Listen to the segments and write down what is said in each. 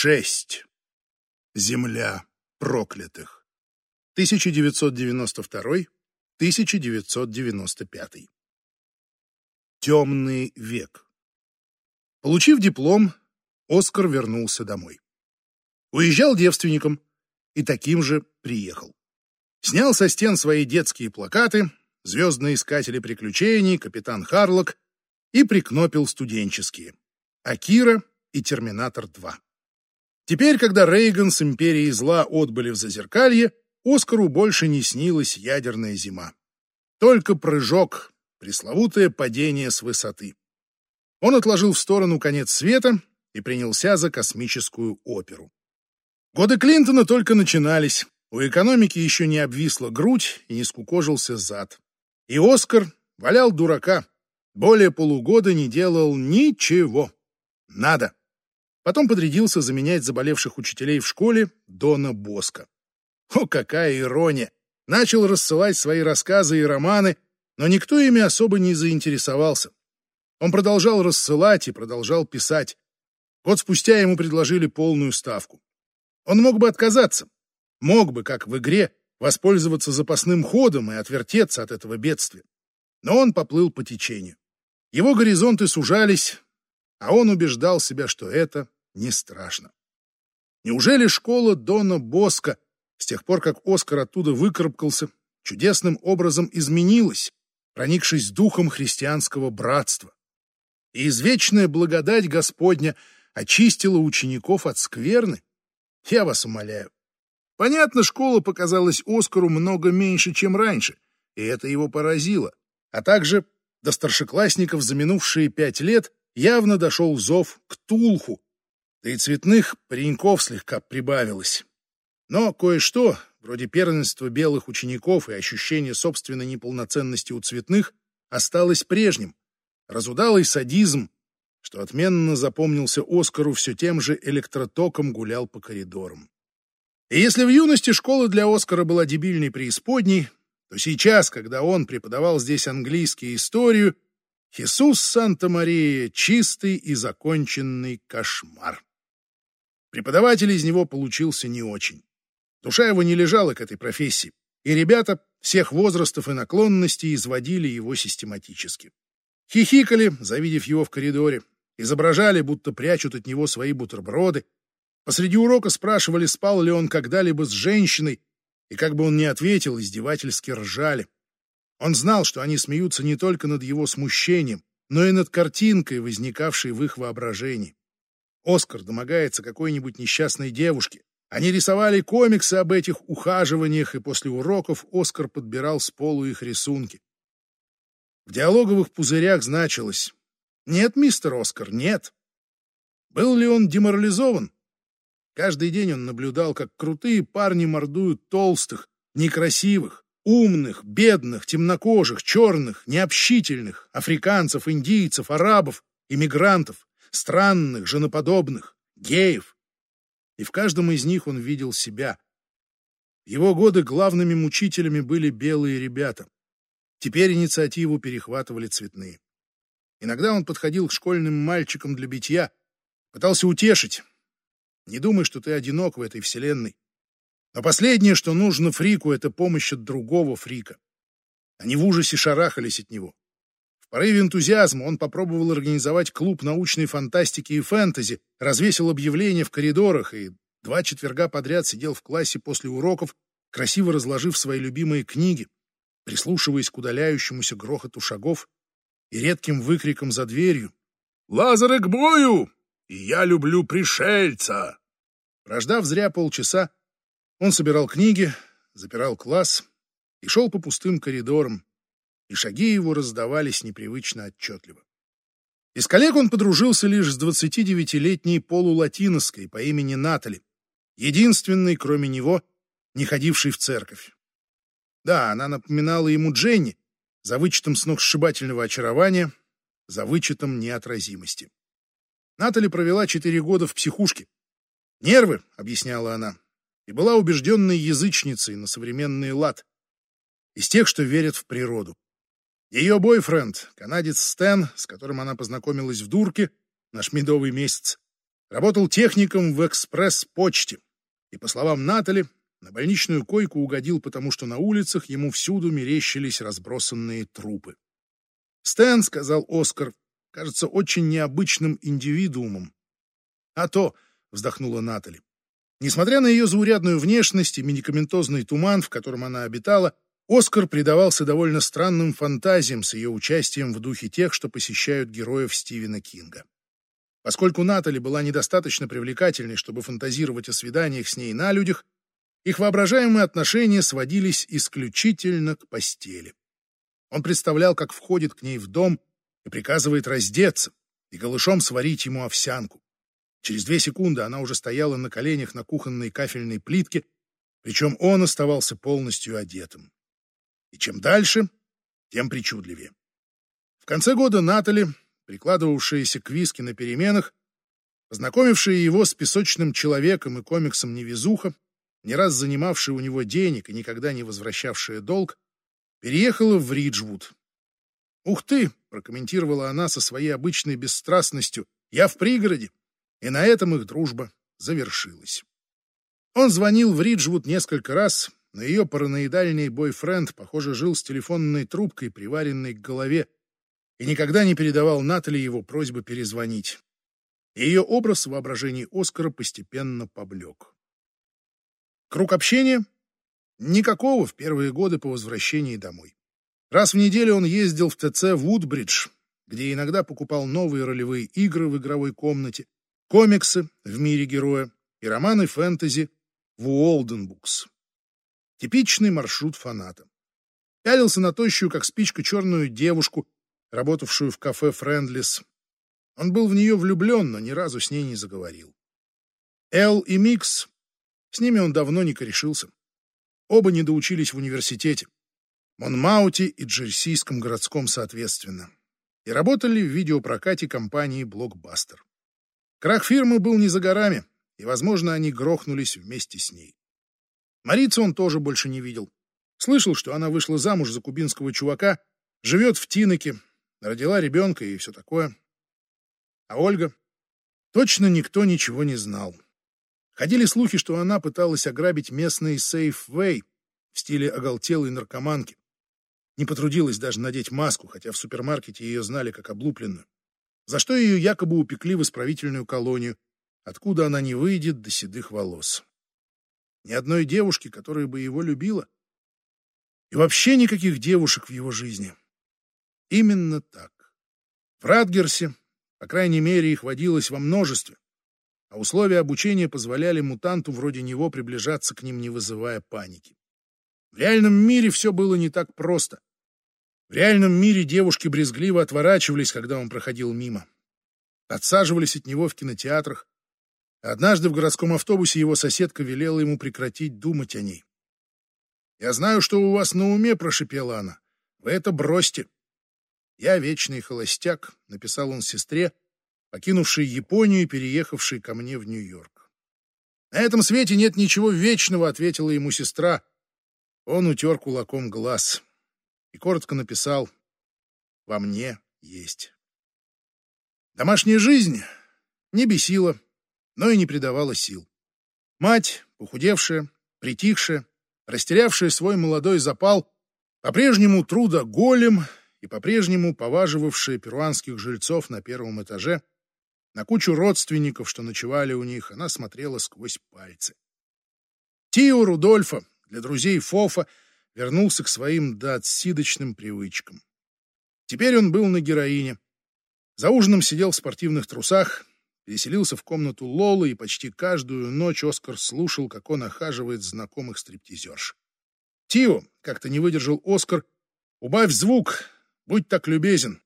Шесть. Земля проклятых. 1992-1995. Темный век. Получив диплом, Оскар вернулся домой. Уезжал девственником и таким же приехал. Снял со стен свои детские плакаты, звездные искатели приключений, капитан Харлок и прикнопил студенческие. Акира и Терминатор 2. Теперь, когда Рейган с Империей Зла отбыли в Зазеркалье, Оскару больше не снилась ядерная зима. Только прыжок, пресловутое падение с высоты. Он отложил в сторону конец света и принялся за космическую оперу. Годы Клинтона только начинались, у экономики еще не обвисла грудь и не скукожился зад. И Оскар валял дурака, более полугода не делал ничего. Надо. Потом подрядился заменять заболевших учителей в школе Дона Боска. О, какая ирония! Начал рассылать свои рассказы и романы, но никто ими особо не заинтересовался. Он продолжал рассылать и продолжал писать. Год спустя ему предложили полную ставку. Он мог бы отказаться. Мог бы, как в игре, воспользоваться запасным ходом и отвертеться от этого бедствия. Но он поплыл по течению. Его горизонты сужались, а он убеждал себя, что это не страшно. Неужели школа Дона Боска, с тех пор, как Оскар оттуда выкарабкался, чудесным образом изменилась, проникшись духом христианского братства? И извечная благодать Господня очистила учеников от скверны? Я вас умоляю. Понятно, школа показалась Оскару много меньше, чем раньше, и это его поразило. А также до старшеклассников за минувшие пять лет явно дошел зов к Тулху, да и цветных пареньков слегка прибавилось. Но кое-что, вроде первенства белых учеников и ощущения собственной неполноценности у цветных, осталось прежним. Разудалый садизм, что отменно запомнился Оскару все тем же электротоком гулял по коридорам. И если в юности школа для Оскара была дебильной преисподней, то сейчас, когда он преподавал здесь английский и историю, Хисус Санта-Мария — чистый и законченный кошмар. Преподаватель из него получился не очень. Душа его не лежала к этой профессии, и ребята всех возрастов и наклонностей изводили его систематически. Хихикали, завидев его в коридоре, изображали, будто прячут от него свои бутерброды. Посреди урока спрашивали, спал ли он когда-либо с женщиной, и как бы он ни ответил, издевательски ржали. Он знал, что они смеются не только над его смущением, но и над картинкой, возникавшей в их воображении. Оскар домогается какой-нибудь несчастной девушки. Они рисовали комиксы об этих ухаживаниях, и после уроков Оскар подбирал с полу их рисунки. В диалоговых пузырях значилось «Нет, мистер Оскар, нет». Был ли он деморализован? Каждый день он наблюдал, как крутые парни мордуют толстых, некрасивых, умных, бедных, темнокожих, черных, необщительных, африканцев, индийцев, арабов, иммигрантов, странных, женоподобных, геев. И в каждом из них он видел себя. В его годы главными мучителями были белые ребята. Теперь инициативу перехватывали цветные. Иногда он подходил к школьным мальчикам для битья, пытался утешить. Не думай, что ты одинок в этой вселенной. Но последнее, что нужно фрику, это помощь от другого фрика. Они в ужасе шарахались от него. В порыве энтузиазма он попробовал организовать клуб научной фантастики и фэнтези, развесил объявления в коридорах и два четверга подряд сидел в классе после уроков, красиво разложив свои любимые книги, прислушиваясь к удаляющемуся грохоту шагов и редким выкрикам за дверью. «Лазары к бою! И я люблю пришельца!» Прождав зря полчаса, он собирал книги, запирал класс и шел по пустым коридорам, и шаги его раздавались непривычно отчетливо. Из коллег он подружился лишь с 29-летней полулатиноской по имени Натали, единственной, кроме него, не ходившей в церковь. Да, она напоминала ему Дженни, за вычетом сногсшибательного очарования, за вычетом неотразимости. Натали провела четыре года в психушке. «Нервы», — объясняла она, и была убежденной язычницей на современный лад, из тех, что верят в природу. Ее бойфренд, канадец Стэн, с которым она познакомилась в дурке, наш медовый месяц, Работал техником в экспресс-почте. И, по словам Натали, на больничную койку угодил, потому что на улицах ему всюду мерещились разбросанные трупы. «Стэн», — сказал Оскар, — «кажется очень необычным индивидуумом». «А то», — вздохнула Натали. Несмотря на ее заурядную внешность и медикаментозный туман, в котором она обитала, Оскар предавался довольно странным фантазиям с ее участием в духе тех, что посещают героев Стивена Кинга. Поскольку Натали была недостаточно привлекательной, чтобы фантазировать о свиданиях с ней на людях, их воображаемые отношения сводились исключительно к постели. Он представлял, как входит к ней в дом и приказывает раздеться и голышом сварить ему овсянку. Через две секунды она уже стояла на коленях на кухонной кафельной плитке, причем он оставался полностью одетым. И чем дальше, тем причудливее. В конце года Натали, прикладывавшаяся к виски на переменах, познакомившая его с песочным человеком и комиксом «Невезуха», не раз занимавшая у него денег и никогда не возвращавшая долг, переехала в Риджвуд. «Ух ты!» — прокомментировала она со своей обычной бесстрастностью. «Я в пригороде!» И на этом их дружба завершилась. Он звонил в Риджвуд несколько раз, но ее параноидальный бойфренд, похоже, жил с телефонной трубкой, приваренной к голове, и никогда не передавал Натали его просьбы перезвонить. Ее образ в воображении Оскара постепенно поблек. Круг общения? Никакого в первые годы по возвращении домой. Раз в неделю он ездил в ТЦ Вудбридж, где иногда покупал новые ролевые игры в игровой комнате, комиксы в мире героя и романы фэнтези в Waldenbooks. Типичный маршрут фаната. Пялился на тощую, как спичка, черную девушку, работавшую в кафе «Friendly's». Он был в нее влюблен, но ни разу с ней не заговорил. Эл и Мигс, с ними он давно не корешился. Оба не доучились в университете. Монмауте и Джерсийском городском соответственно. И работали в видеопрокате компании «Блокбастер». Крах фирмы был не за горами, и, возможно, они грохнулись вместе с ней. Марицу он тоже больше не видел. Слышал, что она вышла замуж за кубинского чувака, живет в Тиноке, родила ребенка и все такое. А Ольга? Точно никто ничего не знал. Ходили слухи, что она пыталась ограбить местный Safeway в стиле оголтелой наркоманки. Не потрудилась даже надеть маску, хотя в супермаркете ее знали как облупленную. За что ее якобы упекли в исправительную колонию, откуда она не выйдет до седых волос. Ни одной девушки, которая бы его любила. И вообще никаких девушек в его жизни. Именно так. В Радгерсе, по крайней мере, их водилось во множестве а условия обучения позволяли мутанту вроде него приближаться к ним, не вызывая паники. В реальном мире все было не так просто. В реальном мире девушки брезгливо отворачивались, когда он проходил мимо. Отсаживались от него в кинотеатрах. Однажды в городском автобусе его соседка велела ему прекратить думать о ней. «Я знаю, что у вас на уме», — прошипела она. «Вы это бросьте». «Я вечный холостяк», — написал он сестре, — покинувший Японию и переехавший ко мне в Нью-Йорк. «На этом свете нет ничего вечного», — ответила ему сестра. Он утер кулаком глаз и коротко написал «Во мне есть». Домашняя жизнь не бесила, но и не придавала сил. Мать, похудевшая, притихшая, растерявшая свой молодой запал, по-прежнему труда голем и по-прежнему поваживавшая перуанских жильцов на первом этаже — на кучу родственников, что ночевали у них, она смотрела сквозь пальцы. Тио Рудольфа, для друзей Фофа, вернулся к своим доотсидочным привычкам. Теперь он был на героине. За ужином сидел в спортивных трусах, переселился в комнату Лолы и почти каждую ночь Оскар слушал, как он охаживает знакомых стриптизерш. «Тио!» — как-то не выдержал Оскар. «Убавь звук! Будь так любезен!»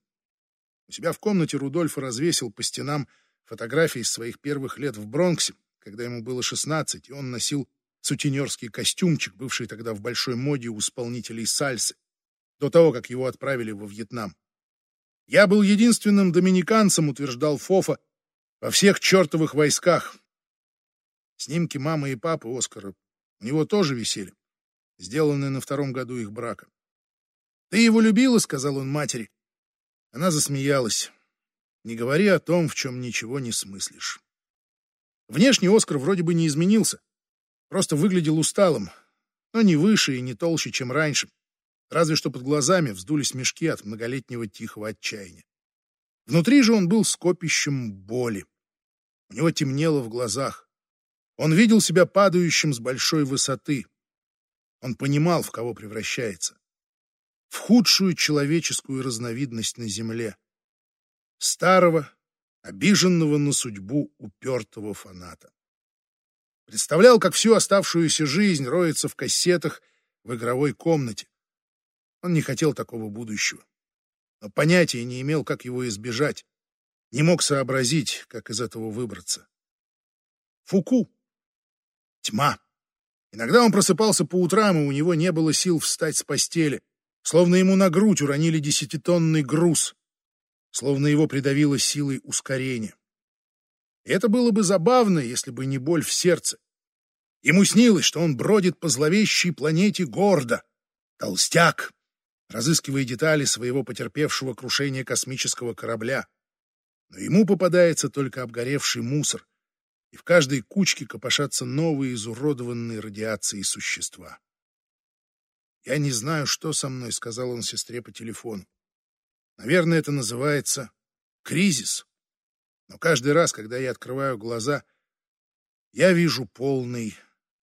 У себя в комнате Рудольф развесил по стенам фотографии из своих первых лет в Бронксе, когда ему было 16, и он носил сутенерский костюмчик, бывший тогда в большой моде у исполнителей сальсы, до того, как его отправили во Вьетнам. «Я был единственным доминиканцем», — утверждал Фофа, — «во всех чертовых войсках». Снимки мамы и папы Оскара у него тоже висели, сделанные на втором году их брака. «Ты его любила?» — сказал он матери. Она засмеялась. Не говори о том, в чем ничего не смыслишь. Внешне Оскар вроде бы не изменился, просто выглядел усталым, но не выше и не толще, чем раньше, разве что под глазами вздулись мешки от многолетнего тихого отчаяния. Внутри же он был скопищем боли. У него темнело в глазах. Он видел себя падающим с большой высоты. Он понимал, в кого превращается. В худшую человеческую разновидность на земле. Старого, обиженного на судьбу упертого фаната. Представлял, как всю оставшуюся жизнь роется в кассетах в игровой комнате. Он не хотел такого будущего, но понятия не имел, как его избежать, не мог сообразить, как из этого выбраться. Фуку. Тьма. Иногда он просыпался по утрам, и у него не было сил встать с постели, словно ему на грудь уронили десятитонный груз, словно его придавило силой ускорения. И это было бы забавно, если бы не боль в сердце. Ему снилось, что он бродит по зловещей планете Гордо, толстяк, разыскивая детали своего потерпевшего крушения космического корабля. Но ему попадается только обгоревший мусор, и в каждой кучке копошатся новые изуродованные радиацией существа. «Я не знаю, что со мной», — сказал он сестре по телефону. «Наверное, это называется кризис». Но каждый раз, когда я открываю глаза, я вижу полный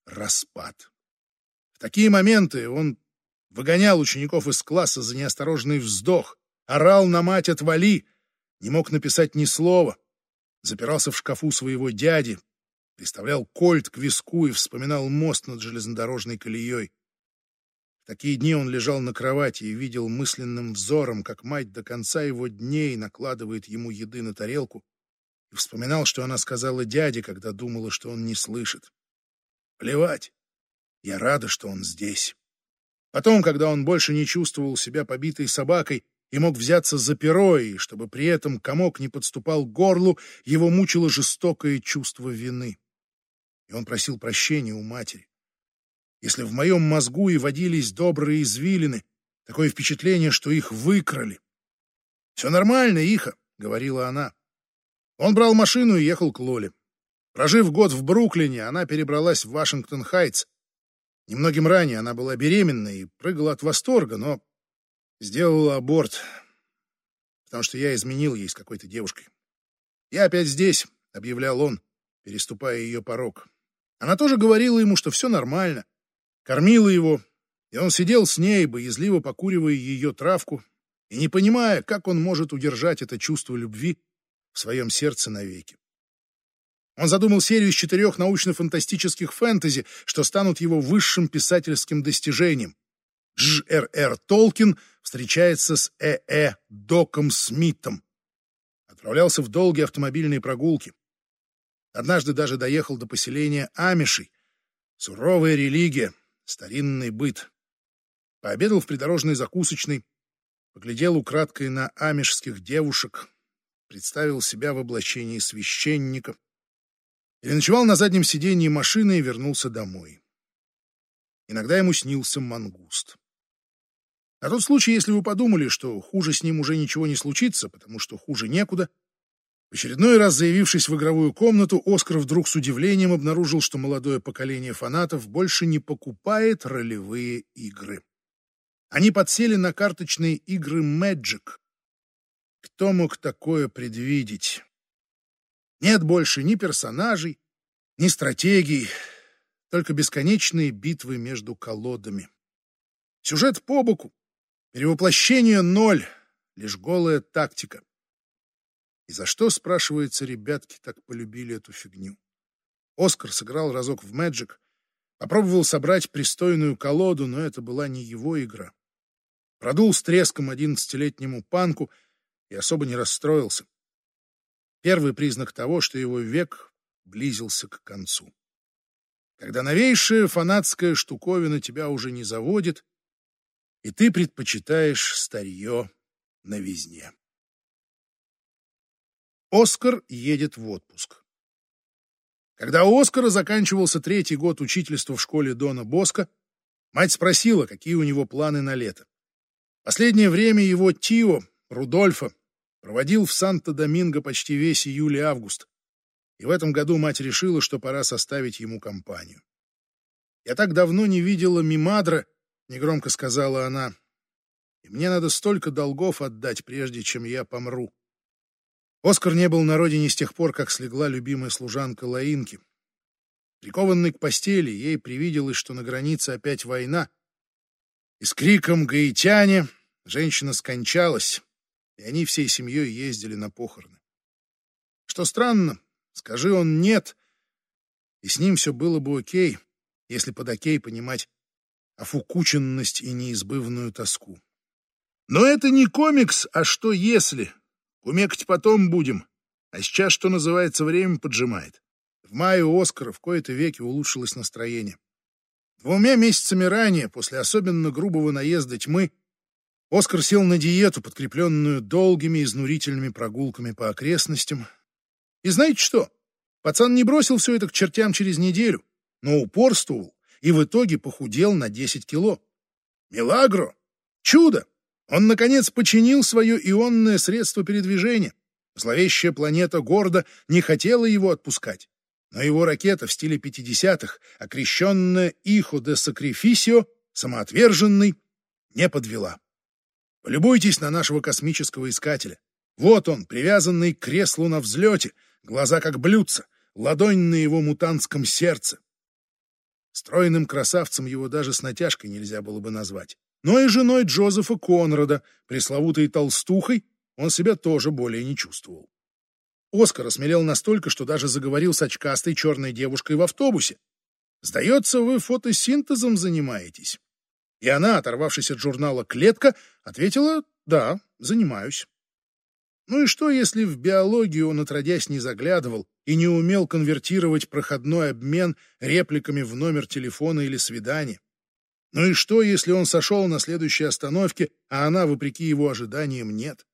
распад. В такие моменты он выгонял учеников из класса за неосторожный вздох, орал на мать «отвали», не мог написать ни слова, запирался в шкафу своего дяди, приставлял кольт к виску и вспоминал мост над железнодорожной колеей. В такие дни он лежал на кровати и видел мысленным взором, как мать до конца его дней накладывает ему еды на тарелку, и вспоминал, что она сказала дяде, когда думала, что он не слышит. Плевать. Я рада, что он здесь. Потом, когда он больше не чувствовал себя побитой собакой и мог взяться за перо, и чтобы при этом комок не подступал к горлу, его мучило жестокое чувство вины. И он просил прощения у матери. Если в моем мозгу и водились добрые извилины, такое впечатление, что их выкрали. «Все нормально, Иха», — говорила она. Он брал машину и ехал к Лоле. Прожив год в Бруклине, она перебралась в Вашингтон-Хайтс. Немногим ранее она была беременна и прыгала от восторга, но сделала аборт, потому что я изменил ей с какой-то девушкой. «Я опять здесь», — объявлял он, переступая ее порог. Она тоже говорила ему, что все нормально, кормила его, и он сидел с ней, боязливо покуривая ее травку и не понимая, как он может удержать это чувство любви в своем сердце навеки. Он задумал серию из четырех научно-фантастических фэнтези, что станут его высшим писательским достижением. Дж.Р.Р. Толкин встречается с Э.Э. Доком Смитом. Отправлялся в долгие автомобильные прогулки. Однажды даже доехал до поселения Амишей. Суровая религия, старинный быт. Пообедал в придорожной закусочной, поглядел украдкой на амишских девушек, представил себя в облачении священника, переночевал на заднем сиденье машины и вернулся домой. Иногда ему снился мангуст. На тот случай, если вы подумали, что хуже с ним уже ничего не случится, потому что хуже некуда, в очередной раз заявившись в игровую комнату, Оскар вдруг с удивлением обнаружил, что молодое поколение фанатов больше не покупает ролевые игры. Они подсели на карточные игры Magic, кто мог такое предвидеть? Нет больше ни персонажей, ни стратегий, только бесконечные битвы между колодами. Сюжет по боку, перевоплощение ноль, лишь голая тактика. И за что, спрашивается, ребятки так полюбили эту фигню? Оскар сыграл разок в Magic, попробовал собрать пристойную колоду, но это была не его игра. Продул с треском одиннадцатилетнему панку — и особо не расстроился. Первый признак того, что его век близился к концу. Когда новейшая фанатская штуковина тебя уже не заводит, и ты предпочитаешь старье новизне. Оскар едет в отпуск. Когда у Оскара заканчивался третий год учительства в школе Дона Боска, мать спросила, какие у него планы на лето. Последнее время его Тио, Рудольфа, Проводил в Санто-Доминго почти весь июль и август. и в этом году мать решила, что пора составить ему компанию. «Я так давно не видела Мимадра», — негромко сказала она, — «и мне надо столько долгов отдать, прежде чем я помру». Оскар не был на родине с тех пор, как слегла любимая служанка Лаинки. Прикованной к постели, ей привиделось, что на границе опять война. И с криком «Гаитяне!» женщина скончалась, и они всей семьей ездили на похороны. Что странно, скажи он «нет», и с ним все было бы окей, если под окей понимать офукученность и неизбывную тоску. Но это не комикс, а что если? Кумекать потом будем, а сейчас, что называется, время поджимает. В мае у Оскара в кои-то веки улучшилось настроение. Двумя месяцами ранее, после особенно грубого наезда тьмы, Оскар сел на диету, подкрепленную долгими изнурительными прогулками по окрестностям. И знаете что? Пацан не бросил все это к чертям через неделю, но упорствовал и в итоге похудел на 10 кило. Милагро! Чудо! Он, наконец, починил свое ионное средство передвижения. Зловещая планета гордо не хотела его отпускать но его ракета в стиле 50-х, окрещенная «Ихо де Сакрифисио», самоотверженный, не подвела. Полюбуйтесь на нашего космического искателя. Вот он, привязанный к креслу на взлете, глаза как блюдца, ладонь на его мутантском сердце. Стройным красавцем его даже с натяжкой нельзя было бы назвать. Но и женой Джозефа Конрада, пресловутой толстухой, он себя тоже более не чувствовал. Оскар осмелел настолько, что даже заговорил с очкастой черной девушкой в автобусе. «Сдается, вы фотосинтезом занимаетесь?» И она, оторвавшись от журнала «Клетка», ответила «Да, занимаюсь». Ну и что, если в биологию он, отродясь, не заглядывал и не умел конвертировать проходной обмен репликами в номер телефона или свидания? Ну и что, если он сошел на следующей остановке, а она, вопреки его ожиданиям, нет?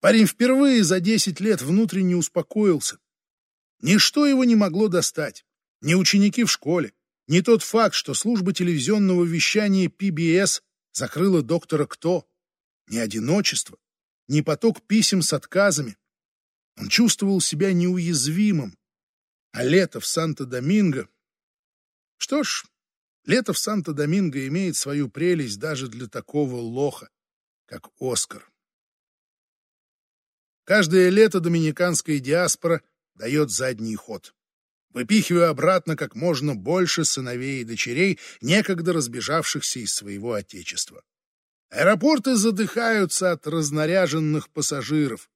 Парень впервые за десять лет внутренне успокоился. Ничто его не могло достать. Ни ученики в школе, ни тот факт, что служба телевизионного вещания PBS закрыла доктора Кто, ни одиночество, ни поток писем с отказами. Он чувствовал себя неуязвимым. А лето в Санто-Доминго... Что ж, лето в Санто-Доминго имеет свою прелесть даже для такого лоха, как Оскар. Каждое лето доминиканская диаспора дает задний ход, выпихивая обратно как можно больше сыновей и дочерей, некогда разбежавшихся из своего отечества. Аэропорты задыхаются от разнаряженных пассажиров.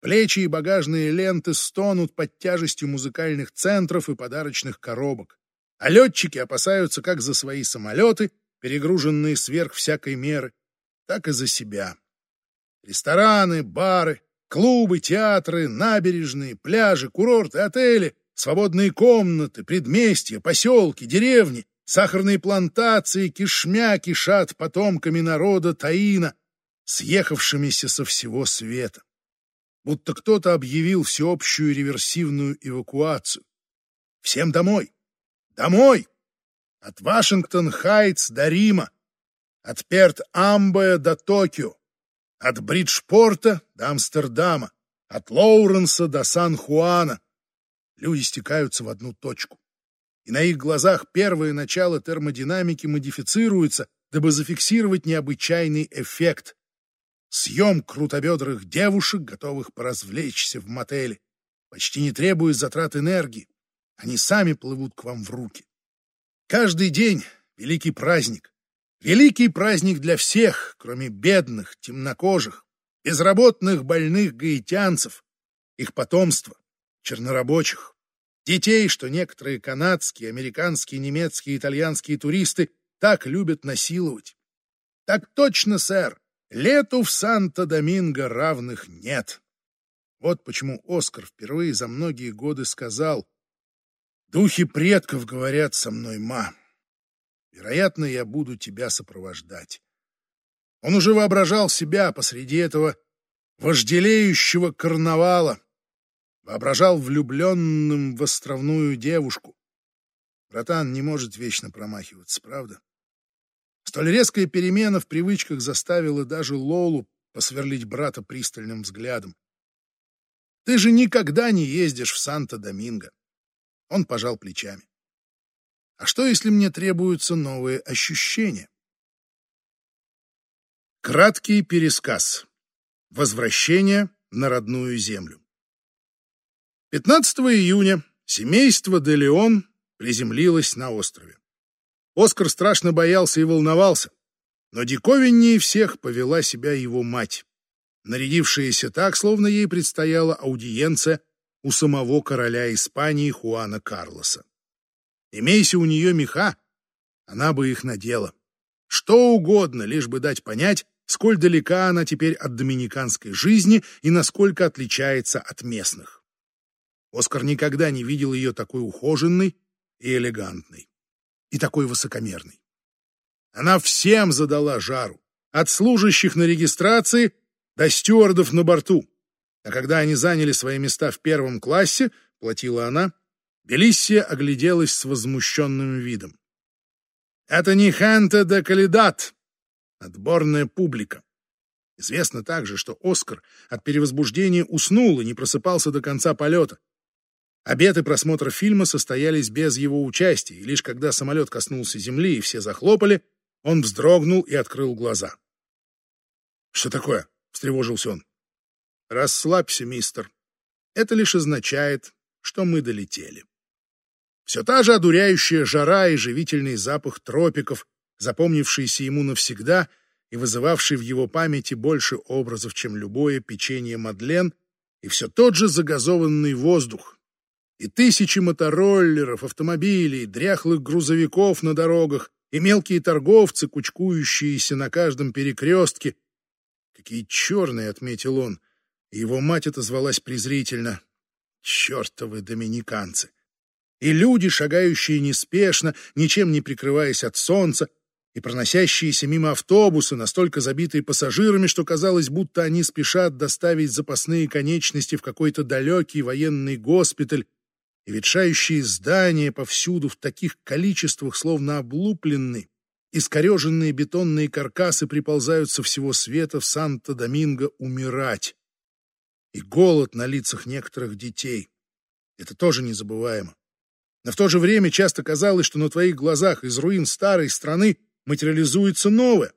Плечи и багажные ленты стонут под тяжестью музыкальных центров и подарочных коробок. А летчики опасаются как за свои самолеты, перегруженные сверх всякой меры, так и за себя. Рестораны, бары, Клубы, театры, набережные, пляжи, курорты, отели, свободные комнаты, предместья, поселки, деревни, сахарные плантации кишмя кишат потомками народа Таина, съехавшимися со всего света. Будто кто-то объявил всеобщую реверсивную эвакуацию. Всем домой! Домой! От Вашингтон-Хайтс до Рима, от Перт-Амбоя до Токио, от Бриджпорта до Амстердама, от Лоуренса до Сан-Хуана. Люди стекаются в одну точку. И на их глазах первое начало термодинамики модифицируется, дабы зафиксировать необычайный эффект. Съем крутобедрых девушек, готовых поразвлечься в мотеле, почти не требуя затрат энергии. Они сами плывут к вам в руки. Каждый день — великий праздник. Великий праздник для всех, кроме бедных, темнокожих, безработных, больных гаитянцев, их потомства, чернорабочих, детей, что некоторые канадские, американские, немецкие, итальянские туристы так любят насиловать. Так точно, сэр, лету в Санто-Доминго равных нет. Вот почему Оскар впервые за многие годы сказал «Духи предков говорят со мной, ма». Вероятно, я буду тебя сопровождать. Он уже воображал себя посреди этого вожделеющего карнавала, воображал влюбленным в островную девушку. Братан не может вечно промахиваться, правда? Столь резкая перемена в привычках заставила даже Лолу посверлить брата пристальным взглядом. Ты же никогда не ездишь в Санто-Доминго. Он пожал плечами. А что, если мне требуются новые ощущения? Краткий пересказ. Возвращение на родную землю. 15 июня семейство де Леон приземлилось на острове. Оскар страшно боялся и волновался, но диковиннее всех повела себя его мать, нарядившаяся так, словно ей предстояла аудиенция у самого короля Испании Хуана Карлоса. Имейся у нее меха, она бы их надела. Что угодно, лишь бы дать понять, сколь далека она теперь от доминиканской жизни и насколько отличается от местных. Оскар никогда не видел ее такой ухоженной и элегантной, и такой высокомерной. Она всем задала жару, от служащих на регистрации до стюардов на борту. А когда они заняли свои места в первом классе, платила она, Белиссия огляделась с возмущенным видом. «Это не Ханта де Калидат, отборная публика. Известно также, что Оскар от перевозбуждения уснул и не просыпался до конца полета. Обед и просмотр фильма состоялись без его участия, и лишь когда самолет коснулся земли и все захлопали, он вздрогнул и открыл глаза. «Что такое?» — встревожился он. «Расслабься, мистер. Это лишь означает, что мы долетели». Все та же одуряющая жара и живительный запах тропиков, запомнившийся ему навсегда и вызывавший в его памяти больше образов, чем любое печенье Мадлен, и все тот же загазованный воздух, и тысячи мотороллеров, автомобилей, дряхлых грузовиков на дорогах, и мелкие торговцы, кучкующиеся на каждом перекрестке. Какие черные, — отметил он, его мать отозвалась презрительно. Чертовы доминиканцы! И люди, шагающие неспешно, ничем не прикрываясь от солнца, и проносящиеся мимо автобусы, настолько забитые пассажирами, что казалось, будто они спешат доставить запасные конечности в какой-то далекий военный госпиталь, и ветшающие здания повсюду в таких количествах, словно облуплены, искореженные бетонные каркасы приползают со всего света в Санто-Доминго умирать. И голод на лицах некоторых детей. Это тоже незабываемо. Но в то же время часто казалось, что на твоих глазах из руин старой страны материализуется новое.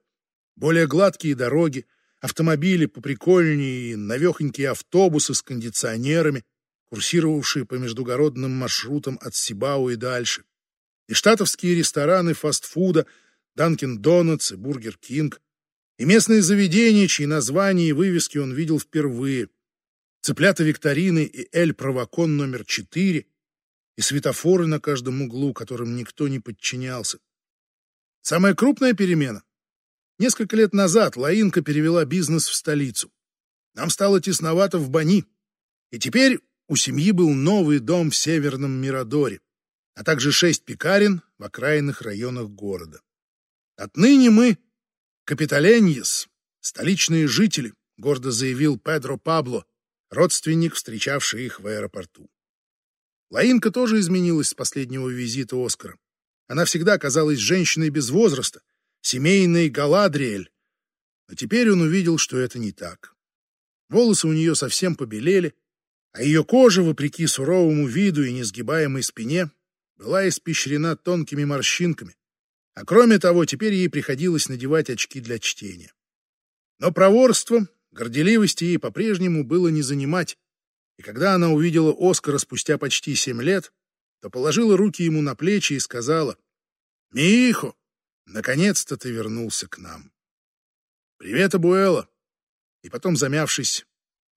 Более гладкие дороги, автомобили поприкольнее, навехонькие автобусы с кондиционерами, курсировавшие по междугородным маршрутам от Сибао и дальше, и штатовские рестораны фастфуда, Dunkin' Donuts и Burger King, и местные заведения, чьи названия и вывески он видел впервые, цыплята викторины и Эль Провокон номер 4, и светофоры на каждом углу, которым никто не подчинялся. Самая крупная перемена. Несколько лет назад Лаинка перевела бизнес в столицу. Нам стало тесновато в Бани. И теперь у семьи был новый дом в Северном Мирадоре, а также шесть пекарен в окраинных районах города. Отныне мы капиталеньес, столичные жители, гордо заявил Педро Пабло, родственник, встречавший их в аэропорту. Лаинка тоже изменилась с последнего визита Оскара. Она всегда казалась женщиной без возраста, семейной Галадриэль. Но теперь он увидел, что это не так. Волосы у нее совсем побелели, а ее кожа, вопреки суровому виду и несгибаемой спине, была испещрена тонкими морщинками, а кроме того, теперь ей приходилось надевать очки для чтения. Но проворство, горделивости ей по-прежнему было не занимать, и когда она увидела Оскара спустя почти семь лет, то положила руки ему на плечи и сказала, «Михо, наконец-то ты вернулся к нам». «Привет, Абуэла!» И потом, замявшись,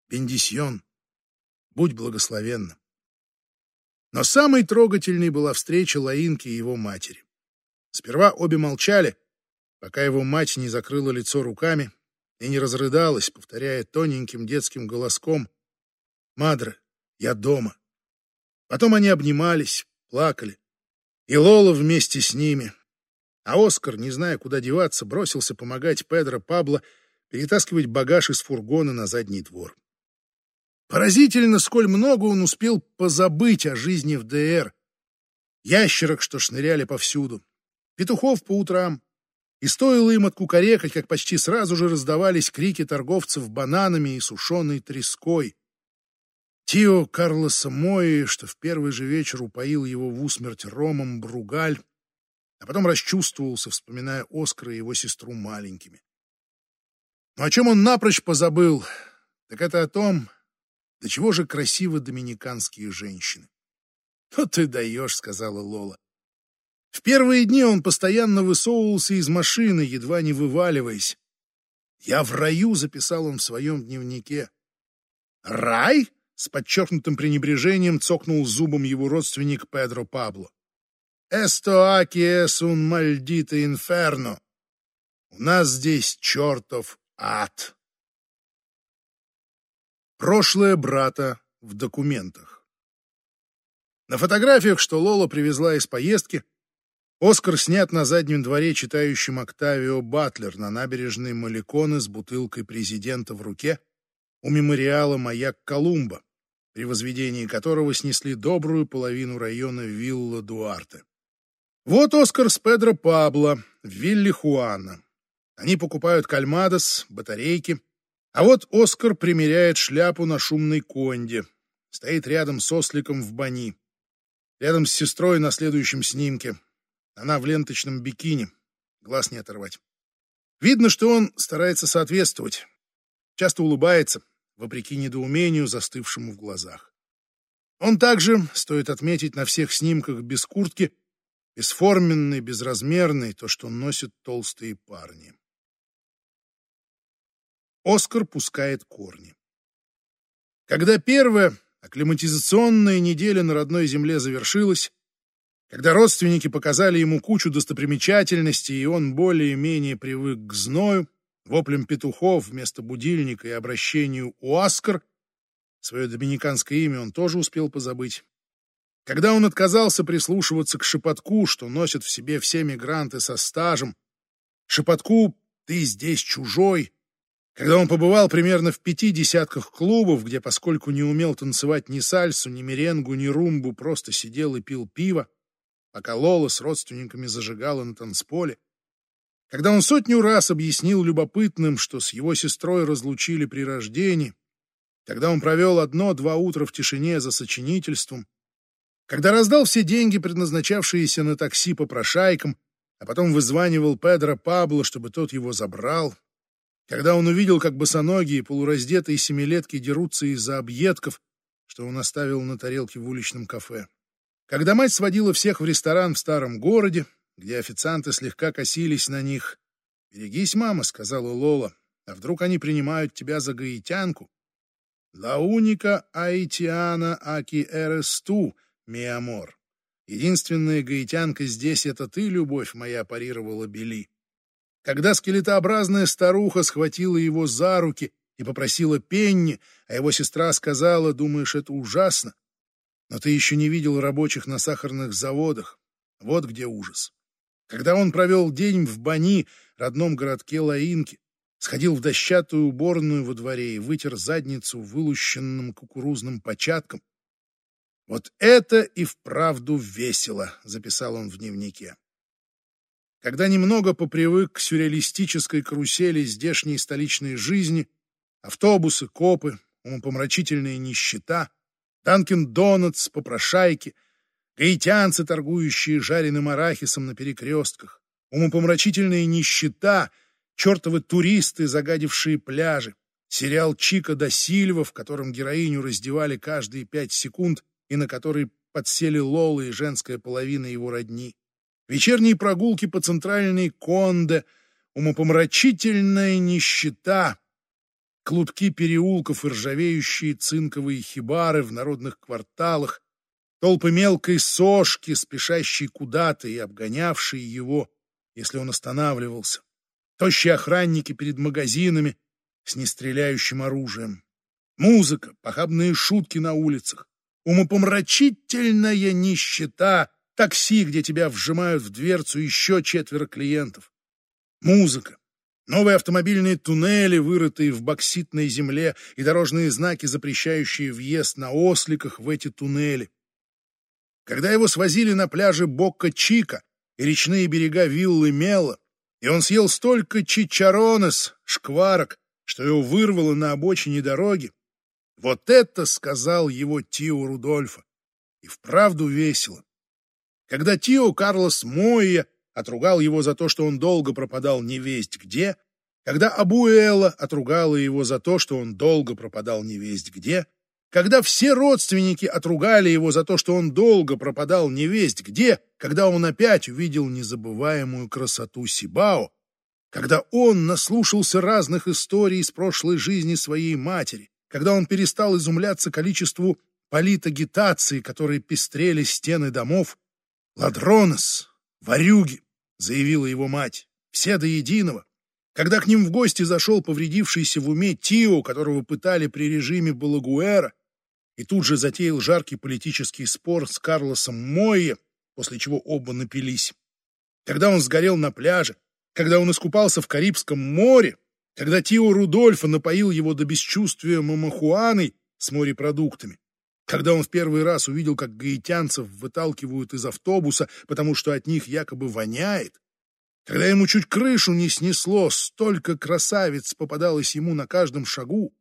«Бендисьон». Будь благословенна. Но самой трогательной была встреча Лаинки и его матери. Сперва обе молчали, пока его мать не закрыла лицо руками и не разрыдалась, повторяя тоненьким детским голоском «Мадре, я дома». Потом они обнимались, плакали, и Лола вместе с ними. А Оскар, не зная, куда деваться, бросился помогать Педро Пабло перетаскивать багаж из фургона на задний двор. Поразительно, сколь много он успел позабыть о жизни в ДР. Ящерок, что шныряли повсюду, петухов по утрам. И стоило им откукарекать, как почти сразу же раздавались крики торговцев бананами и сушеной треской. Тио Карлоса Мои, что в первый же вечер упоил его в усмерть ромом Бругаль, а потом расчувствовался, вспоминая Оскара и его сестру маленькими. Но о чем он напрочь позабыл, так это о том, до чего же красивы доминиканские женщины. «Ну ты даешь», — сказала Лола. В первые дни он постоянно высовывался из машины, едва не вываливаясь. «Я в раю», — записал он в своем дневнике. «Рай?» — с подчеркнутым пренебрежением цокнул зубом его родственник Педро Пабло. «Esto aquí es un maldito inferno». У нас здесь чертов ад. Прошлое брата в документах. На фотографиях, что Лола привезла из поездки, Оскар снят на заднем дворе читающим Октавио Батлер на набережной Маликоны с бутылкой президента в руке у мемориала «Маяк Колумба», при возведении которого снесли добрую половину района Вилла Дуарте. Вот Оскар с Педро Пабло в вилле Хуана. Они покупают кальмадос, батарейки. А вот Оскар примеряет шляпу на шумной конде. Стоит рядом с осликом в бани. Рядом с сестрой на следующем снимке. Она в ленточном бикини. Глаз не оторвать. Видно, что он старается соответствовать. Часто улыбается, вопреки недоумению, застывшему в глазах. Он также, стоит отметить, на всех снимках без куртки Бесформенный, безразмерный, то, что носят толстые парни. Оскар пускает корни. Когда первая акклиматизационная неделя на родной земле завершилась, когда родственники показали ему кучу достопримечательностей, и он более-менее привык к зною, воплям петухов вместо будильника и обращению «Уаскар», свое доминиканское имя он тоже успел позабыть, когда он отказался прислушиваться к шепотку, что носят в себе все мигранты со стажем, шепотку «ты здесь чужой», когда он побывал примерно в пяти десятках клубов, где, поскольку не умел танцевать ни сальсу, ни меренгу, ни румбу, просто сидел и пил пиво, пока Лола с родственниками зажигала на танцполе, когда он сотню раз объяснил любопытным, что с его сестрой разлучили при рождении, когда он провел одно-два утра в тишине за сочинительством, когда раздал все деньги, предназначавшиеся на такси попрошайкам, а потом вызванивал Педро Пабло, чтобы тот его забрал, когда он увидел, как босоногие, полураздетые семилетки дерутся из-за объедков, что он оставил на тарелке в уличном кафе, когда мать сводила всех в ресторан в старом городе, где официанты слегка косились на них. «Берегись, мама», — сказала Лола, — «а вдруг они принимают тебя за гаитянку?» «La única haitiana aquí eres tú», mi amor. Единственная гаитянка здесь — это ты, любовь моя, парировала Бели. Когда скелетообразная старуха схватила его за руки и попросила пенни, а его сестра сказала, думаешь, это ужасно, но ты еще не видел рабочих на сахарных заводах. Вот где ужас. Когда он провел день в Бани, родном городке Лаинки, сходил в дощатую уборную во дворе и вытер задницу вылущенным кукурузным початком, «Вот это и вправду весело», — записал он в дневнике. Когда немного попривык к сюрреалистической карусели здешней столичной жизни, автобусы, копы, умопомрачительная нищета, Данкин Донатс, попрошайки, гаитянцы, торгующие жареным арахисом на перекрестках, умопомрачительная нищета, чертовы туристы, загадившие пляжи, сериал Чика до Сильва, в котором героиню раздевали каждые пять секунд, и на который подсели Лола и женская половина его родни. Вечерние прогулки по центральной Конде, умопомрачительная нищета, клубки переулков и ржавеющие цинковые хибары в народных кварталах, толпы мелкой сошки, спешащей куда-то и обгонявшие его, если он останавливался, тощие охранники перед магазинами с нестреляющим оружием, музыка, похабные шутки на улицах, умопомрачительная нищета, такси, где тебя вжимают в дверцу еще четверо клиентов, музыка, новые автомобильные туннели, вырытые в бокситной земле, и дорожные знаки, запрещающие въезд на осликах в эти туннели. Когда его свозили на пляже Бокка-Чика и речные берега виллы Мела, и он съел столько чичаронес, шкварок, что его вырвало на обочине дороги, Вот это сказал его Тио Рудольфа. И вправду весело. Когда Тио Карлос Мойя отругал его за то, что он долго пропадал невесть где, когда Абуэла отругала его за то, что он долго пропадал невесть где, когда все родственники отругали его за то, что он долго пропадал невесть где, когда он опять увидел незабываемую красоту Сибао, когда он наслушался разных историй из прошлой жизни своей матери, когда он перестал изумляться количеству политагитации, которые пестрели стены домов, «Ладронос, варюги», — заявила его мать, — «все до единого». Когда к ним в гости зашел повредившийся в уме Тио, которого пытали при режиме Балагуэра, и тут же затеял жаркий политический спор с Карлосом Мойе, после чего оба напились. Когда он сгорел на пляже, когда он искупался в Карибском море, когда Тио Рудольфа напоил его до бесчувствия мамахуаной с морепродуктами, когда он в первый раз увидел, как гаитянцев выталкивают из автобуса, потому что от них якобы воняет, когда ему чуть крышу не снесло, столько красавиц попадалось ему на каждом шагу,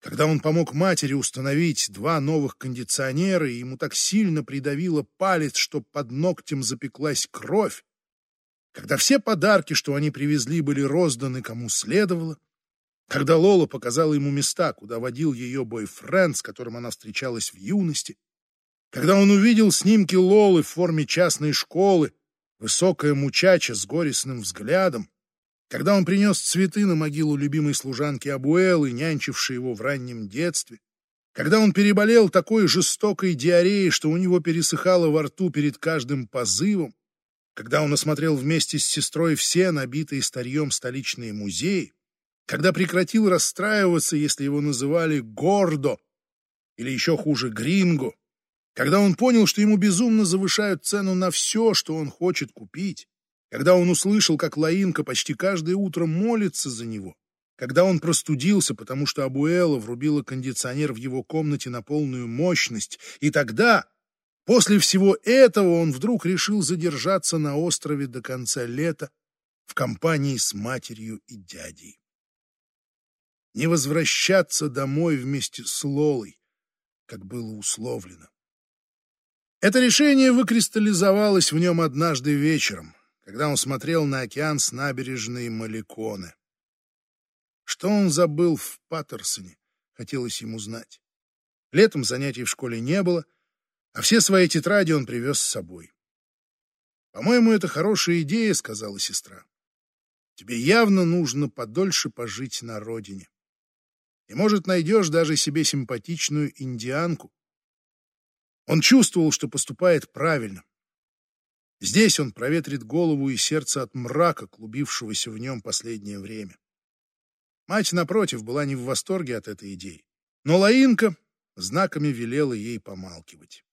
когда он помог матери установить два новых кондиционера, и ему так сильно придавило палец, что под ногтем запеклась кровь, когда все подарки, что они привезли, были розданы кому следовало, когда Лола показала ему места, куда водил ее бойфренд, с которым она встречалась в юности, когда он увидел снимки Лолы в форме частной школы, высокая мучача с горестным взглядом, когда он принес цветы на могилу любимой служанки Абуэлы, нянчившей его в раннем детстве, когда он переболел такой жестокой диареей, что у него пересыхало во рту перед каждым позывом, когда он осмотрел вместе с сестрой все набитые старьем столичные музеи, когда прекратил расстраиваться, если его называли «гордо» или еще хуже «гринго», когда он понял, что ему безумно завышают цену на все, что он хочет купить, когда он услышал, как Лаинка почти каждое утро молится за него, когда он простудился, потому что Абуэла врубила кондиционер в его комнате на полную мощность, и тогда, после всего этого, он вдруг решил задержаться на острове до конца лета в компании с матерью и дядей. Не возвращаться домой вместе с Лолой, как было условлено. Это решение выкристаллизовалось в нем однажды вечером — когда он смотрел на океан с набережной Маликоны. Что он забыл в Паттерсоне, хотелось ему знать. Летом занятий в школе не было, а все свои тетради он привез с собой. «По-моему, это хорошая идея», — сказала сестра. «Тебе явно нужно подольше пожить на родине. И, может, найдешь даже себе симпатичную индианку». Он чувствовал, что поступает правильно. Здесь он проветрит голову и сердце от мрака, клубившегося в нем последнее время. Мать, напротив, была не в восторге от этой идеи, но Лаинка знаками велела ей помалкивать.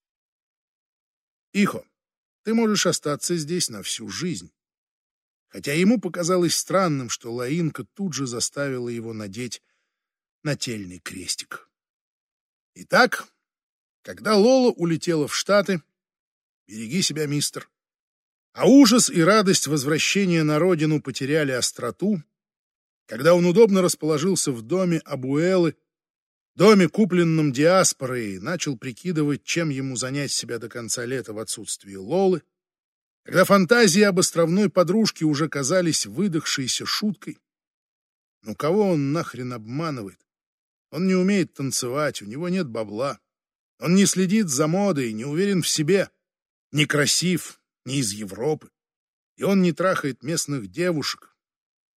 «Ихо, ты можешь остаться здесь на всю жизнь». Хотя ему показалось странным, что Лаинка тут же заставила его надеть нательный крестик. Итак, когда Лола улетела в Штаты, береги себя, мистер, а ужас и радость возвращения на родину потеряли остроту, когда он удобно расположился в доме Абуэлы, доме, купленном диаспорой, начал прикидывать, чем ему занять себя до конца лета в отсутствии Лолы, когда фантазии об островной подружке уже казались выдохшейся шуткой. Ну кого он нахрен обманывает? Он не умеет танцевать, у него нет бабла. Он не следит за модой, не уверен в себе, некрасив, не из Европы, и он не трахает местных девушек.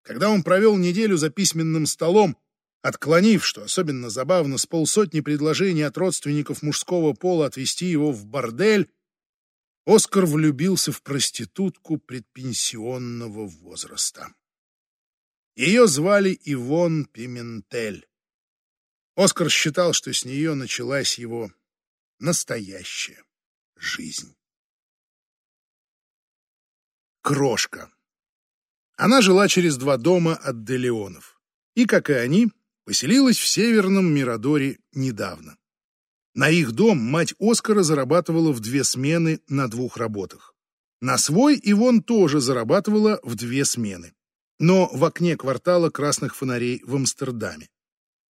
Когда он провел неделю за письменным столом, отклонив, что особенно забавно, с полсотни предложений от родственников мужского пола отвезти его в бордель, Оскар влюбился в проститутку предпенсионного возраста. Ее звали Ивон Пиментель. Оскар считал, что с нее началась его настоящая жизнь. Крошка. Она жила через два дома от Делеонов. И, как и они, поселилась в Северном Мирадоре недавно. На их дом мать Оскара зарабатывала в две смены на двух работах. На свой Ивон тоже зарабатывала в две смены. Но в окне квартала красных фонарей в Амстердаме.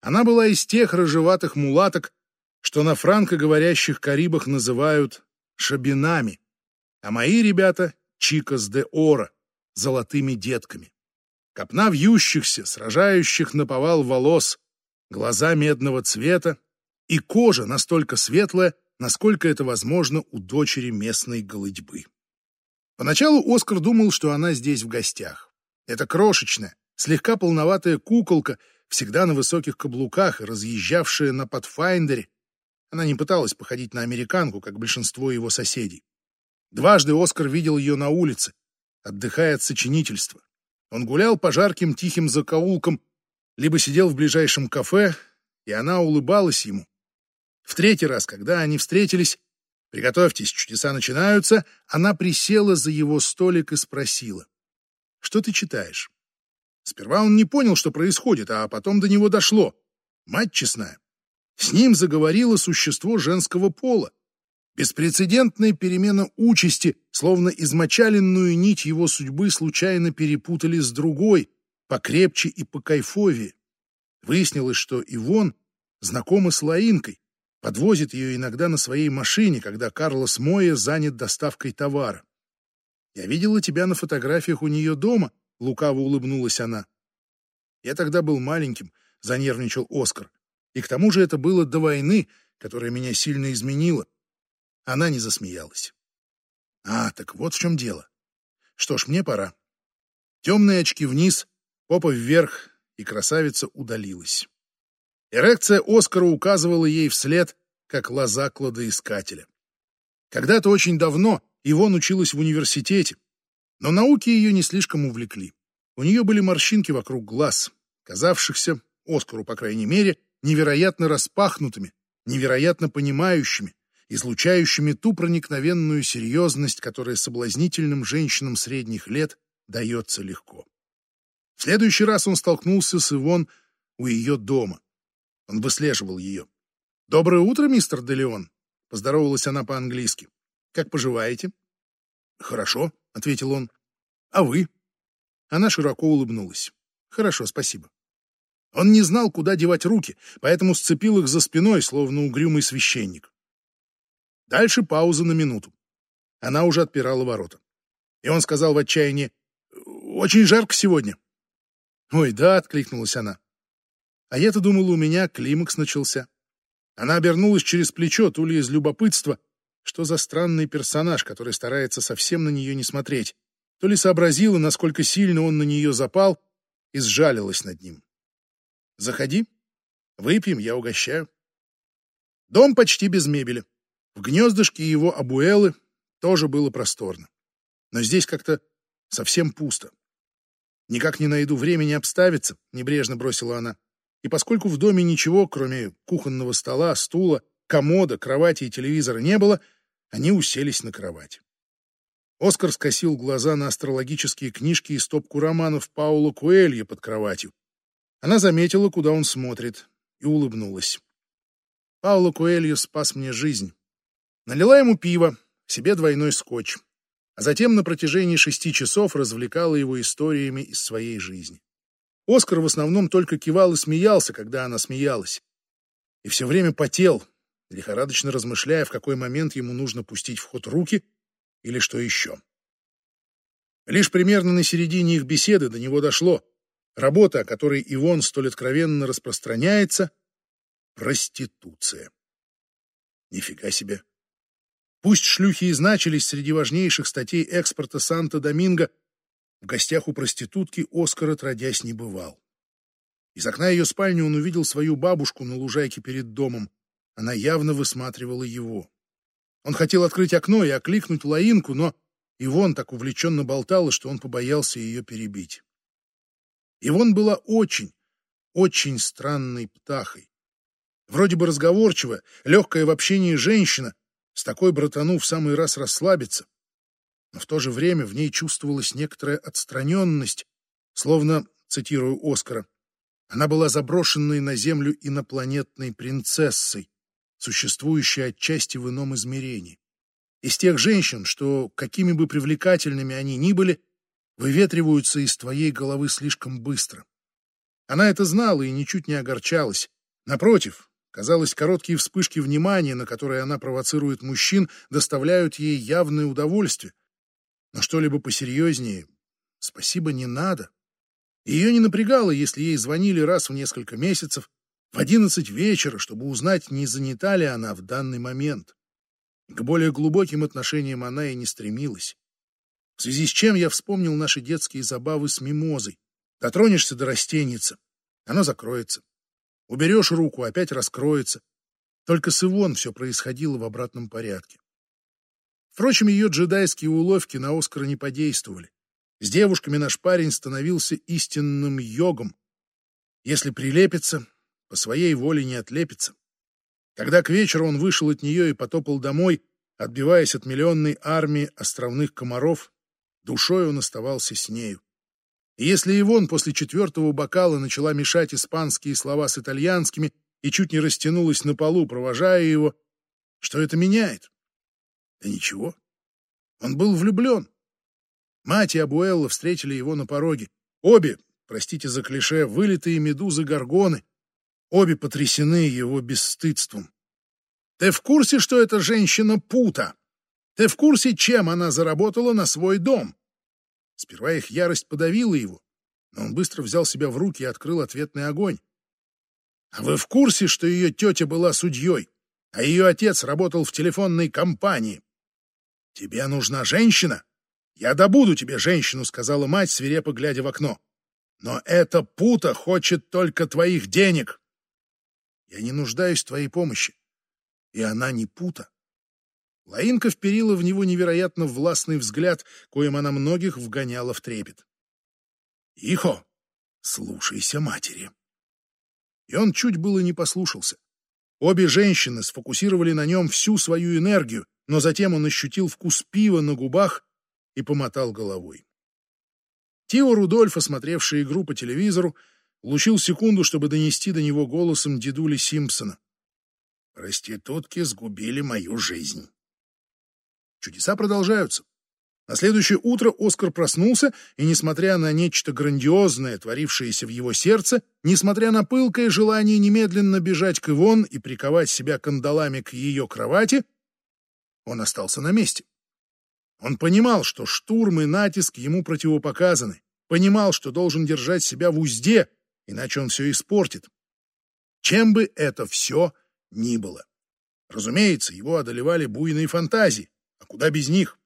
Она была из тех рыжеватых мулаток, что на франкоговорящих Карибах называют шабинами, а мои ребята — чикас де ора, золотыми детками. Копна вьющихся, сражающих на повал волос, глаза медного цвета и кожа настолько светлая, насколько это возможно у дочери местной голытьбы. Поначалу Оскар думал, что она здесь в гостях. Это крошечная, слегка полноватая куколка, всегда на высоких каблуках разъезжавшая на подфайндере. Она не пыталась походить на американку, как большинство его соседей. Дважды Оскар видел ее на улице, отдыхая от сочинительства. Он гулял по жарким тихим закоулкам, либо сидел в ближайшем кафе, и она улыбалась ему. В третий раз, когда они встретились, «Приготовьтесь, чудеса начинаются», она присела за его столик и спросила, «Что ты читаешь?» Сперва он не понял, что происходит, а потом до него дошло. Мать честная. С ним заговорило существо женского пола. Беспрецедентная перемена участи, словно измочаленную нить его судьбы случайно перепутали с другой, покрепче и покайфовее. Выяснилось, что Ивон знакома с Лаинкой, подвозит ее иногда на своей машине, когда Карлос Моя занят доставкой товара. «Я видела тебя на фотографиях у нее дома», — лукаво улыбнулась она. «Я тогда был маленьким», — занервничал Оскар. «И к тому же это было до войны, которая меня сильно изменила. Она не засмеялась. А, так вот в чем дело. Что ж, мне пора. Темные очки вниз, попа вверх, и красавица удалилась. Эрекция Оскара указывала ей вслед, как лоза кладоискателя. Когда-то очень давно Ивон училась в университете, но науки ее не слишком увлекли. У нее были морщинки вокруг глаз, казавшихся, Оскару, по крайней мере, невероятно распахнутыми, невероятно понимающими, излучающими ту проникновенную серьезность, которая соблазнительным женщинам средних лет дается легко. В следующий раз он столкнулся с Ивон у ее дома. Он выслеживал ее. «Доброе утро, мистер Делеон», — поздоровалась она по-английски. «Как поживаете?» «Хорошо», — ответил он. «А вы?» Она широко улыбнулась. «Хорошо, спасибо». Он не знал, куда девать руки, поэтому сцепил их за спиной, словно угрюмый священник. Дальше пауза на минуту. Она уже отпирала ворота. И он сказал в отчаянии, «Очень жарко сегодня». «Ой, да», — откликнулась она. А я-то думала, у меня климакс начался. Она обернулась через плечо, то ли из любопытства, что за странный персонаж, который старается совсем на нее не смотреть, то ли сообразила, насколько сильно он на нее запал, и сжалилась над ним. «Заходи, выпьем, я угощаю». Дом почти без мебели. В гнездышке его абуэлы тоже было просторно. Но здесь как-то совсем пусто. «Никак не найду времени обставиться», — небрежно бросила она. И поскольку в доме ничего, кроме кухонного стола, стула, комода, кровати и телевизора не было, они уселись на кровать. Оскар скосил глаза на астрологические книжки и стопку романов Паула Куэлья под кроватью. Она заметила, куда он смотрит, и улыбнулась. Пауло Куэльо спас мне жизнь. Налила ему пиво, себе двойной скотч, а затем на протяжении шести часов развлекала его историями из своей жизни. Оскар в основном только кивал и смеялся, когда она смеялась. И все время потел, лихорадочно размышляя, в какой момент ему нужно пустить в ход руки или что еще. Лишь примерно на середине их беседы до него дошло. Работа, о которой Ивон столь откровенно распространяется — проституция. Нифига себе. Пусть шлюхи и значились среди важнейших статей экспорта Санто-Доминго, в гостях у проститутки Оскар отродясь не бывал. Из окна ее спальни он увидел свою бабушку на лужайке перед домом. Она явно высматривала его. Он хотел открыть окно и окликнуть Лаинку, но Ивон так увлеченно болтала, что он побоялся ее перебить. Ивон была очень, очень странной птахой. Вроде бы разговорчивая, легкая в общении женщина, с такой братану в самый раз расслабиться. Но в то же время в ней чувствовалась некоторая отстраненность, словно, цитирую Оскара, она была заброшенной на землю инопланетной принцессой, существующей отчасти в ином измерении. Из тех женщин, что, какими бы привлекательными они ни были, выветриваются из твоей головы слишком быстро. Она это знала и ничуть не огорчалась. Напротив, казалось, короткие вспышки внимания, на которые она провоцирует мужчин, доставляют ей явное удовольствие. Но что-либо посерьезнее спасибо не надо. Ее не напрягало, если ей звонили раз в несколько месяцев, в одиннадцать вечера, чтобы узнать, не занята ли она в данный момент. К более глубоким отношениям она и не стремилась. В связи с чем я вспомнил наши детские забавы с мимозой. Дотронешься до растеница, оно закроется. Уберешь руку, опять раскроется. Только с Ивон все происходило в обратном порядке. Впрочем, ее джедайские уловки на Оскара не подействовали. С девушками наш парень становился истинным йогом. Если прилепится, по своей воле не отлепится. Когда к вечеру он вышел от нее и потопал домой, отбиваясь от миллионной армии островных комаров, душой он оставался с нею. И если Ивон после четвертого бокала начала мешать испанские слова с итальянскими и чуть не растянулась на полу, провожая его, что это меняет? Да ничего. Он был влюблен. Мать и Абуэлла встретили его на пороге. Обе, простите за клише, вылитые медузы-горгоны. Обе потрясены его бесстыдством. Ты в курсе, что эта женщина пута? Ты в курсе, чем она заработала на свой дом? Сперва их ярость подавила его, но он быстро взял себя в руки и открыл ответный огонь. А вы в курсе, что ее тетя была судьей, а ее отец работал в телефонной компании? Тебе нужна женщина? «Я добуду тебе женщину», — сказала мать, свирепо глядя в окно. «Но эта пута хочет только твоих денег». «Я не нуждаюсь в твоей помощи, и она не пута». Лаинка вперила в него невероятно властный взгляд, коим она многих вгоняла в трепет. «Ихо, слушайся матери». И он чуть было не послушался. Обе женщины сфокусировали на нем всю свою энергию, но затем он ощутил вкус пива на губах и помотал головой. Тио Рудольф, осмотревший игру по телевизору, лучил секунду, чтобы донести до него голосом дедули Симпсона. «Проститутки сгубили мою жизнь». Чудеса продолжаются. На следующее утро Оскар проснулся, и, несмотря на нечто грандиозное, творившееся в его сердце, несмотря на пылкое желание немедленно бежать к Ивон и приковать себя кандалами к ее кровати, он остался на месте. Он понимал, что штурм и натиск ему противопоказаны, понимал, что должен держать себя в узде, иначе он все испортит. Чем бы это все ни было. Разумеется, его одолевали буйные фантазии, а куда без них?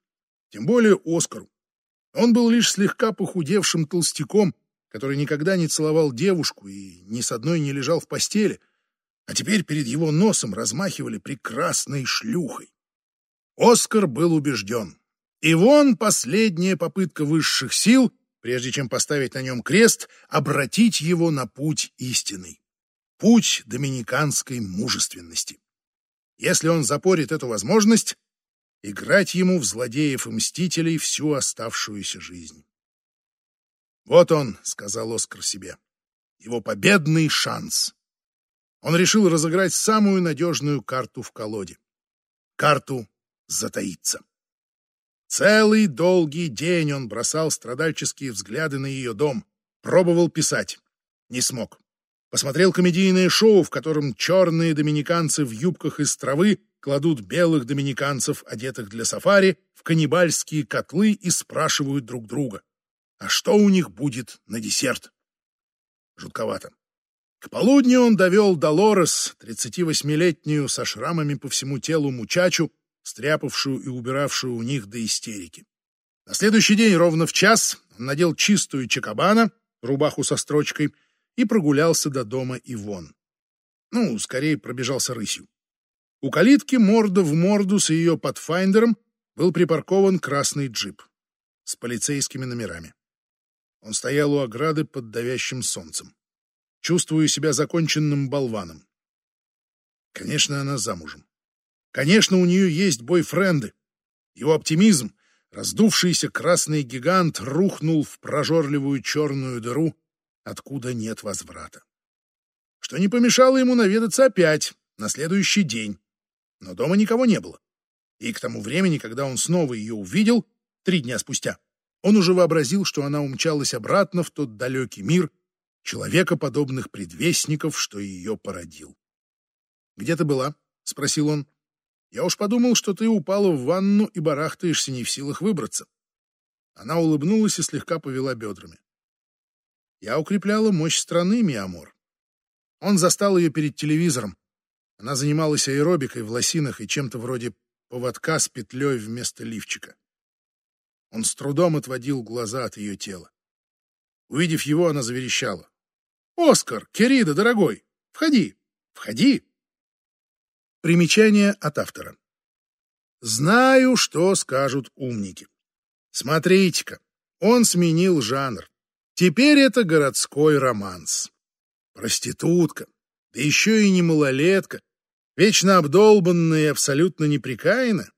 Тем более Оскару. Он был лишь слегка похудевшим толстяком, который никогда не целовал девушку и ни с одной не лежал в постели, а теперь перед его носом размахивали прекрасной шлюхой. Оскар был убежден. И вон последняя попытка высших сил, прежде чем поставить на нем крест, обратить его на путь истинный. Путь доминиканской мужественности. Если он запорит эту возможность, играть ему в злодеев и мстителей всю оставшуюся жизнь. «Вот он», — сказал Оскар себе, — «его победный шанс». Он решил разыграть самую надежную карту в колоде. Карту затаиться. Целый долгий день он бросал страдальческие взгляды на ее дом, пробовал писать. Не смог. Посмотрел комедийное шоу, в котором черные доминиканцы в юбках из травы кладут белых доминиканцев, одетых для сафари, в каннибальские котлы и спрашивают друг друга, а что у них будет на десерт? Жутковато. К полудню он довел Долорес, 38-летнюю, со шрамами по всему телу мучачу, стряпавшую и убиравшую у них до истерики. На следующий день ровно в час он надел чистую чекабана, рубаху со строчкой, и прогулялся до дома Ивон. Ну, скорее пробежался рысью. У калитки морда в морду с ее подфайндером был припаркован красный джип с полицейскими номерами. Он стоял у ограды под давящим солнцем. Чувствую себя законченным болваном. Конечно, она замужем. Конечно, у нее есть бойфренды. Его оптимизм, раздувшийся красный гигант, рухнул в прожорливую черную дыру, откуда нет возврата. Что не помешало ему наведаться опять, на следующий день. Но дома никого не было. И к тому времени, когда он снова ее увидел, три дня спустя, он уже вообразил, что она умчалась обратно в тот далекий мир, человекоподобных предвестников, что ее породил. «Где ты была?» — спросил он. «Я уж подумал, что ты упала в ванну и барахтаешься не в силах выбраться». Она улыбнулась и слегка повела бедрами. «Я укрепляла мощь страны, mi amor». Он застал ее перед телевизором. Она занималась аэробикой в лосинах и чем-то вроде поводка с петлей вместо лифчика. Он с трудом отводил глаза от ее тела. Увидев его, она заверещала. «Оскар, Керида, дорогой, входи, входи!» Примечание от автора. Знаю, что скажут умники. Смотрите-ка, он сменил жанр. Теперь это городской романс. Проститутка, да еще и не малолетка, вечно обдолбанная и абсолютно неприкаянна.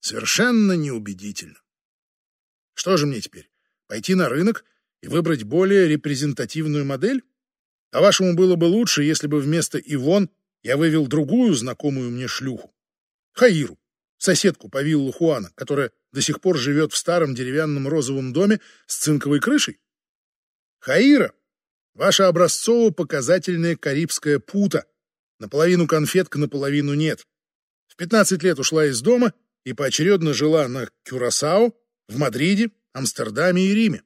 Совершенно неубедительно. Что же мне теперь, пойти на рынок и выбрать более репрезентативную модель? По-вашему, было бы лучше, если бы вместо Ивон я вывел другую знакомую мне шлюху? Хаиру, соседку по виллу Хуана, которая до сих пор живет в старом деревянном розовом доме с цинковой крышей? Хаира, ваша образцово-показательная карибская пута, наполовину конфетка, наполовину нет. В 15 лет ушла из дома и поочередно жила на Кюрасао, в Мадриде, Амстердаме и Риме.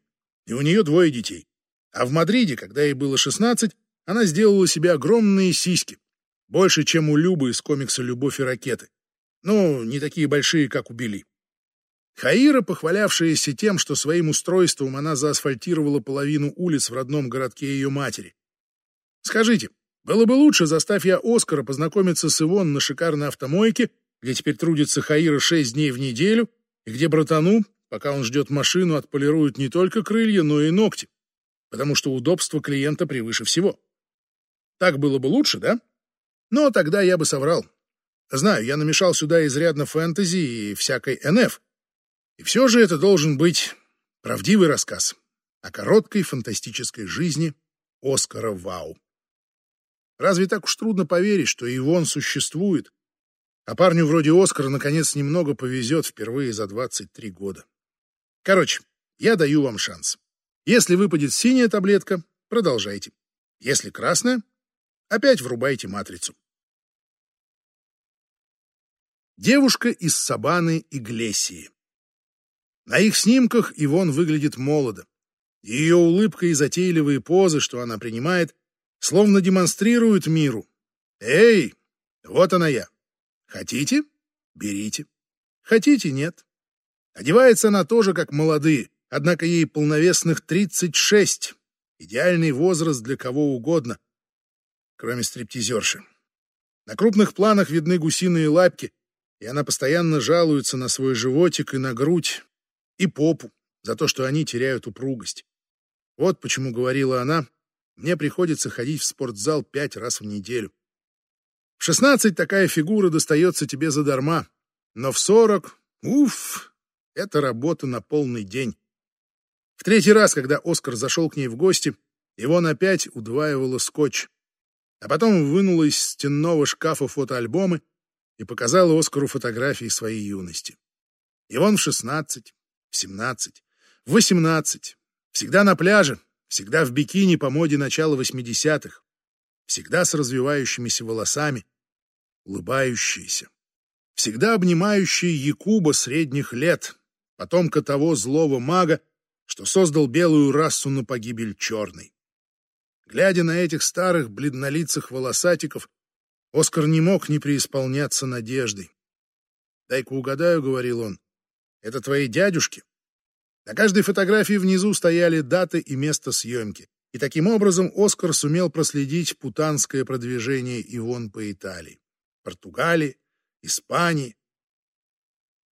И у нее двое детей. А в Мадриде, когда ей было 16, она сделала себе огромные сиськи. Больше, чем у Любы из комикса «Любовь и ракеты». Ну, не такие большие, как у Билли. Хаира, похвалявшаяся тем, что своим устройством она заасфальтировала половину улиц в родном городке ее матери. Скажите, было бы лучше, заставь я Оскара познакомиться с Ивон на шикарной автомойке, где теперь трудится Хаира шесть дней в неделю, и где братану Пока он ждет машину, отполируют не только крылья, но и ногти, потому что удобство клиента превыше всего. Так было бы лучше, да? Но тогда я бы соврал. Знаю, я намешал сюда изрядно фэнтези и всякой НФ. И все же это должен быть правдивый рассказ о короткой фантастической жизни Оскара Вау. Разве так уж трудно поверить, что Ивон существует, а парню вроде Оскара наконец немного повезет впервые за 23 года? Короче, я даю вам шанс. Если выпадет синяя таблетка, продолжайте. Если красная, опять врубайте матрицу. Девушка из Сабаны Иглесии. На их снимках Ивон выглядит молодо. Ее улыбка и затейливые позы, что она принимает, словно демонстрируют миру. «Эй, вот она я. Хотите? Берите. Хотите? Нет. Одевается она тоже как молодые, однако ей полновесных 36. Идеальный возраст для кого угодно, кроме стриптизерши. На крупных планах видны гусиные лапки, и она постоянно жалуется на свой животик и на грудь, и попу, за то, что они теряют упругость. Вот почему, говорила она, мне приходится ходить в спортзал пять раз в неделю. В шестнадцать такая фигура достается тебе задарма, но в сорок, уф, это работа на полный день. В третий раз, когда Оскар зашел к ней в гости, его опять удваивало скотч. А потом вынула из стенного шкафа фотоальбомы и показала Оскару фотографии своей юности. И он в шестнадцать, в семнадцать, в восемнадцать, всегда на пляже, всегда в бикини по моде начала восьмидесятых, всегда с развивающимися волосами, улыбающиеся, всегда обнимающие Якуба средних лет, потомка того злого мага, что создал белую расу на погибель черной. Глядя на этих старых бледнолицых волосатиков, Оскар не мог не преисполняться надеждой. «Дай-ка угадаю», — говорил он, — «это твои дядюшки?» На каждой фотографии внизу стояли даты и место съемки, и таким образом Оскар сумел проследить путанское продвижение Ивон по Италии, Португалии, Испании,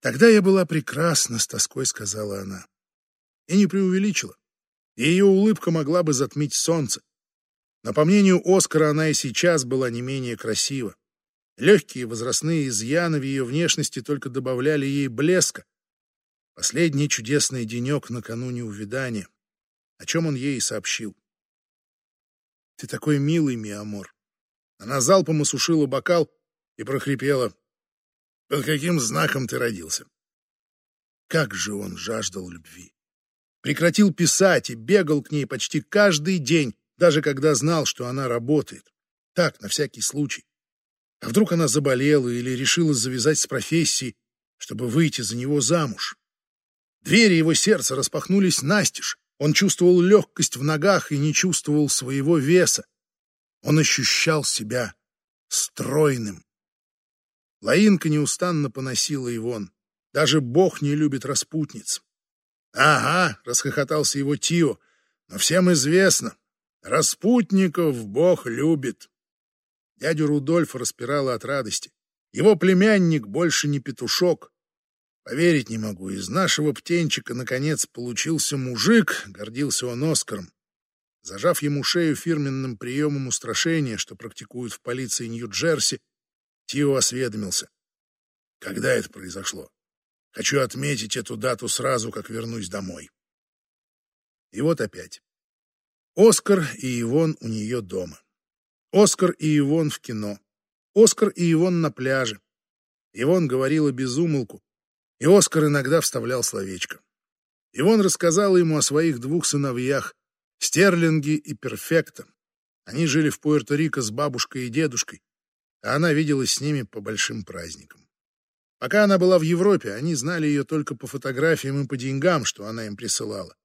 Тогда я была прекрасна, с тоской сказала она. И не преувеличила. Ее улыбка могла бы затмить солнце. Но, по мнению Оскара, она и сейчас была не менее красива. Легкие возрастные изъяны в ее внешности только добавляли ей блеска. Последний чудесный денек накануне увядания, о чем он ей и сообщил. «Ты такой милый, mi amor!» Она залпом осушила бокал и прохрипела. Под каким знаком ты родился? Как же он жаждал любви! Прекратил писать и бегал к ней почти каждый день, даже когда знал, что она работает. Так, на всякий случай. А вдруг она заболела или решила завязать с профессией, чтобы выйти за него замуж? Двери его сердца распахнулись настежь. Он чувствовал легкость в ногах и не чувствовал своего веса. Он ощущал себя стройным. Лаинка неустанно поносила Ивон. Даже Бог не любит распутниц. «Ага», — расхохотался его Тио, — «но всем известно, распутников Бог любит». Дядю Рудольфа распирало от радости. Его племянник больше не петушок. Поверить не могу, из нашего птенчика, наконец, получился мужик, гордился он Оскаром. Зажав ему шею фирменным приемом устрашения, что практикуют в полиции Нью-Джерси, Тио осведомился. Когда это произошло? Хочу отметить эту дату сразу, как вернусь домой. И вот опять. Оскар и Ивон у нее дома. Оскар и Ивон в кино. Оскар и Ивон на пляже. Ивон говорила без умолку, и Оскар иногда вставлял словечко. Ивон рассказала ему о своих двух сыновьях, Стерлинге и Перфекто. Они жили в Пуэрто-Рико с бабушкой и дедушкой, а она виделась с ними по большим праздникам. Пока она была в Европе, они знали ее только по фотографиям и по деньгам, что она им присылала.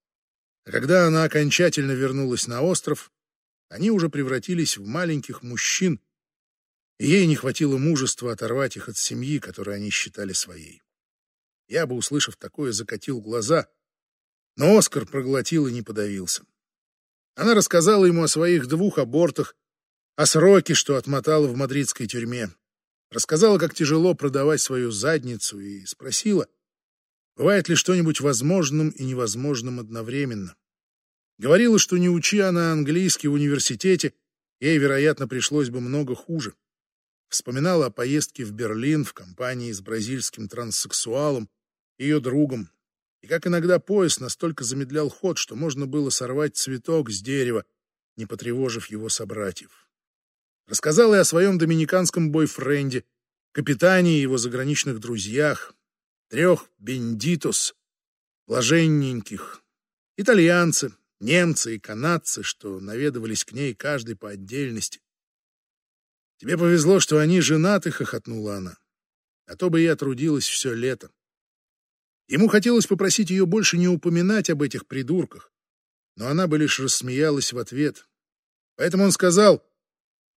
А когда она окончательно вернулась на остров, они уже превратились в маленьких мужчин, и ей не хватило мужества оторвать их от семьи, которую они считали своей. Я бы, услышав такое, закатил глаза, но Оскар проглотил и не подавился. Она рассказала ему о своих двух абортах, о сроке, что отмотала в мадридской тюрьме. Рассказала, как тяжело продавать свою задницу, и спросила, бывает ли что-нибудь возможным и невозможным одновременно. Говорила, что не учи она английский в университете, ей, вероятно, пришлось бы много хуже. Вспоминала о поездке в Берлин в компании с бразильским транссексуалом, ее другом, и как иногда поезд настолько замедлял ход, что можно было сорвать цветок с дерева, не потревожив его собратьев. Рассказал и о своем доминиканском бойфренде, капитане и его заграничных друзьях, трех бендитос, блаженненьких, итальянцы, немцы и канадцы, что наведывались к ней каждый по отдельности. «Тебе повезло, что они женаты», — хохотнула она. «А то бы я трудилась все лето». Ему хотелось попросить ее больше не упоминать об этих придурках, но она бы лишь рассмеялась в ответ. Поэтому он сказал,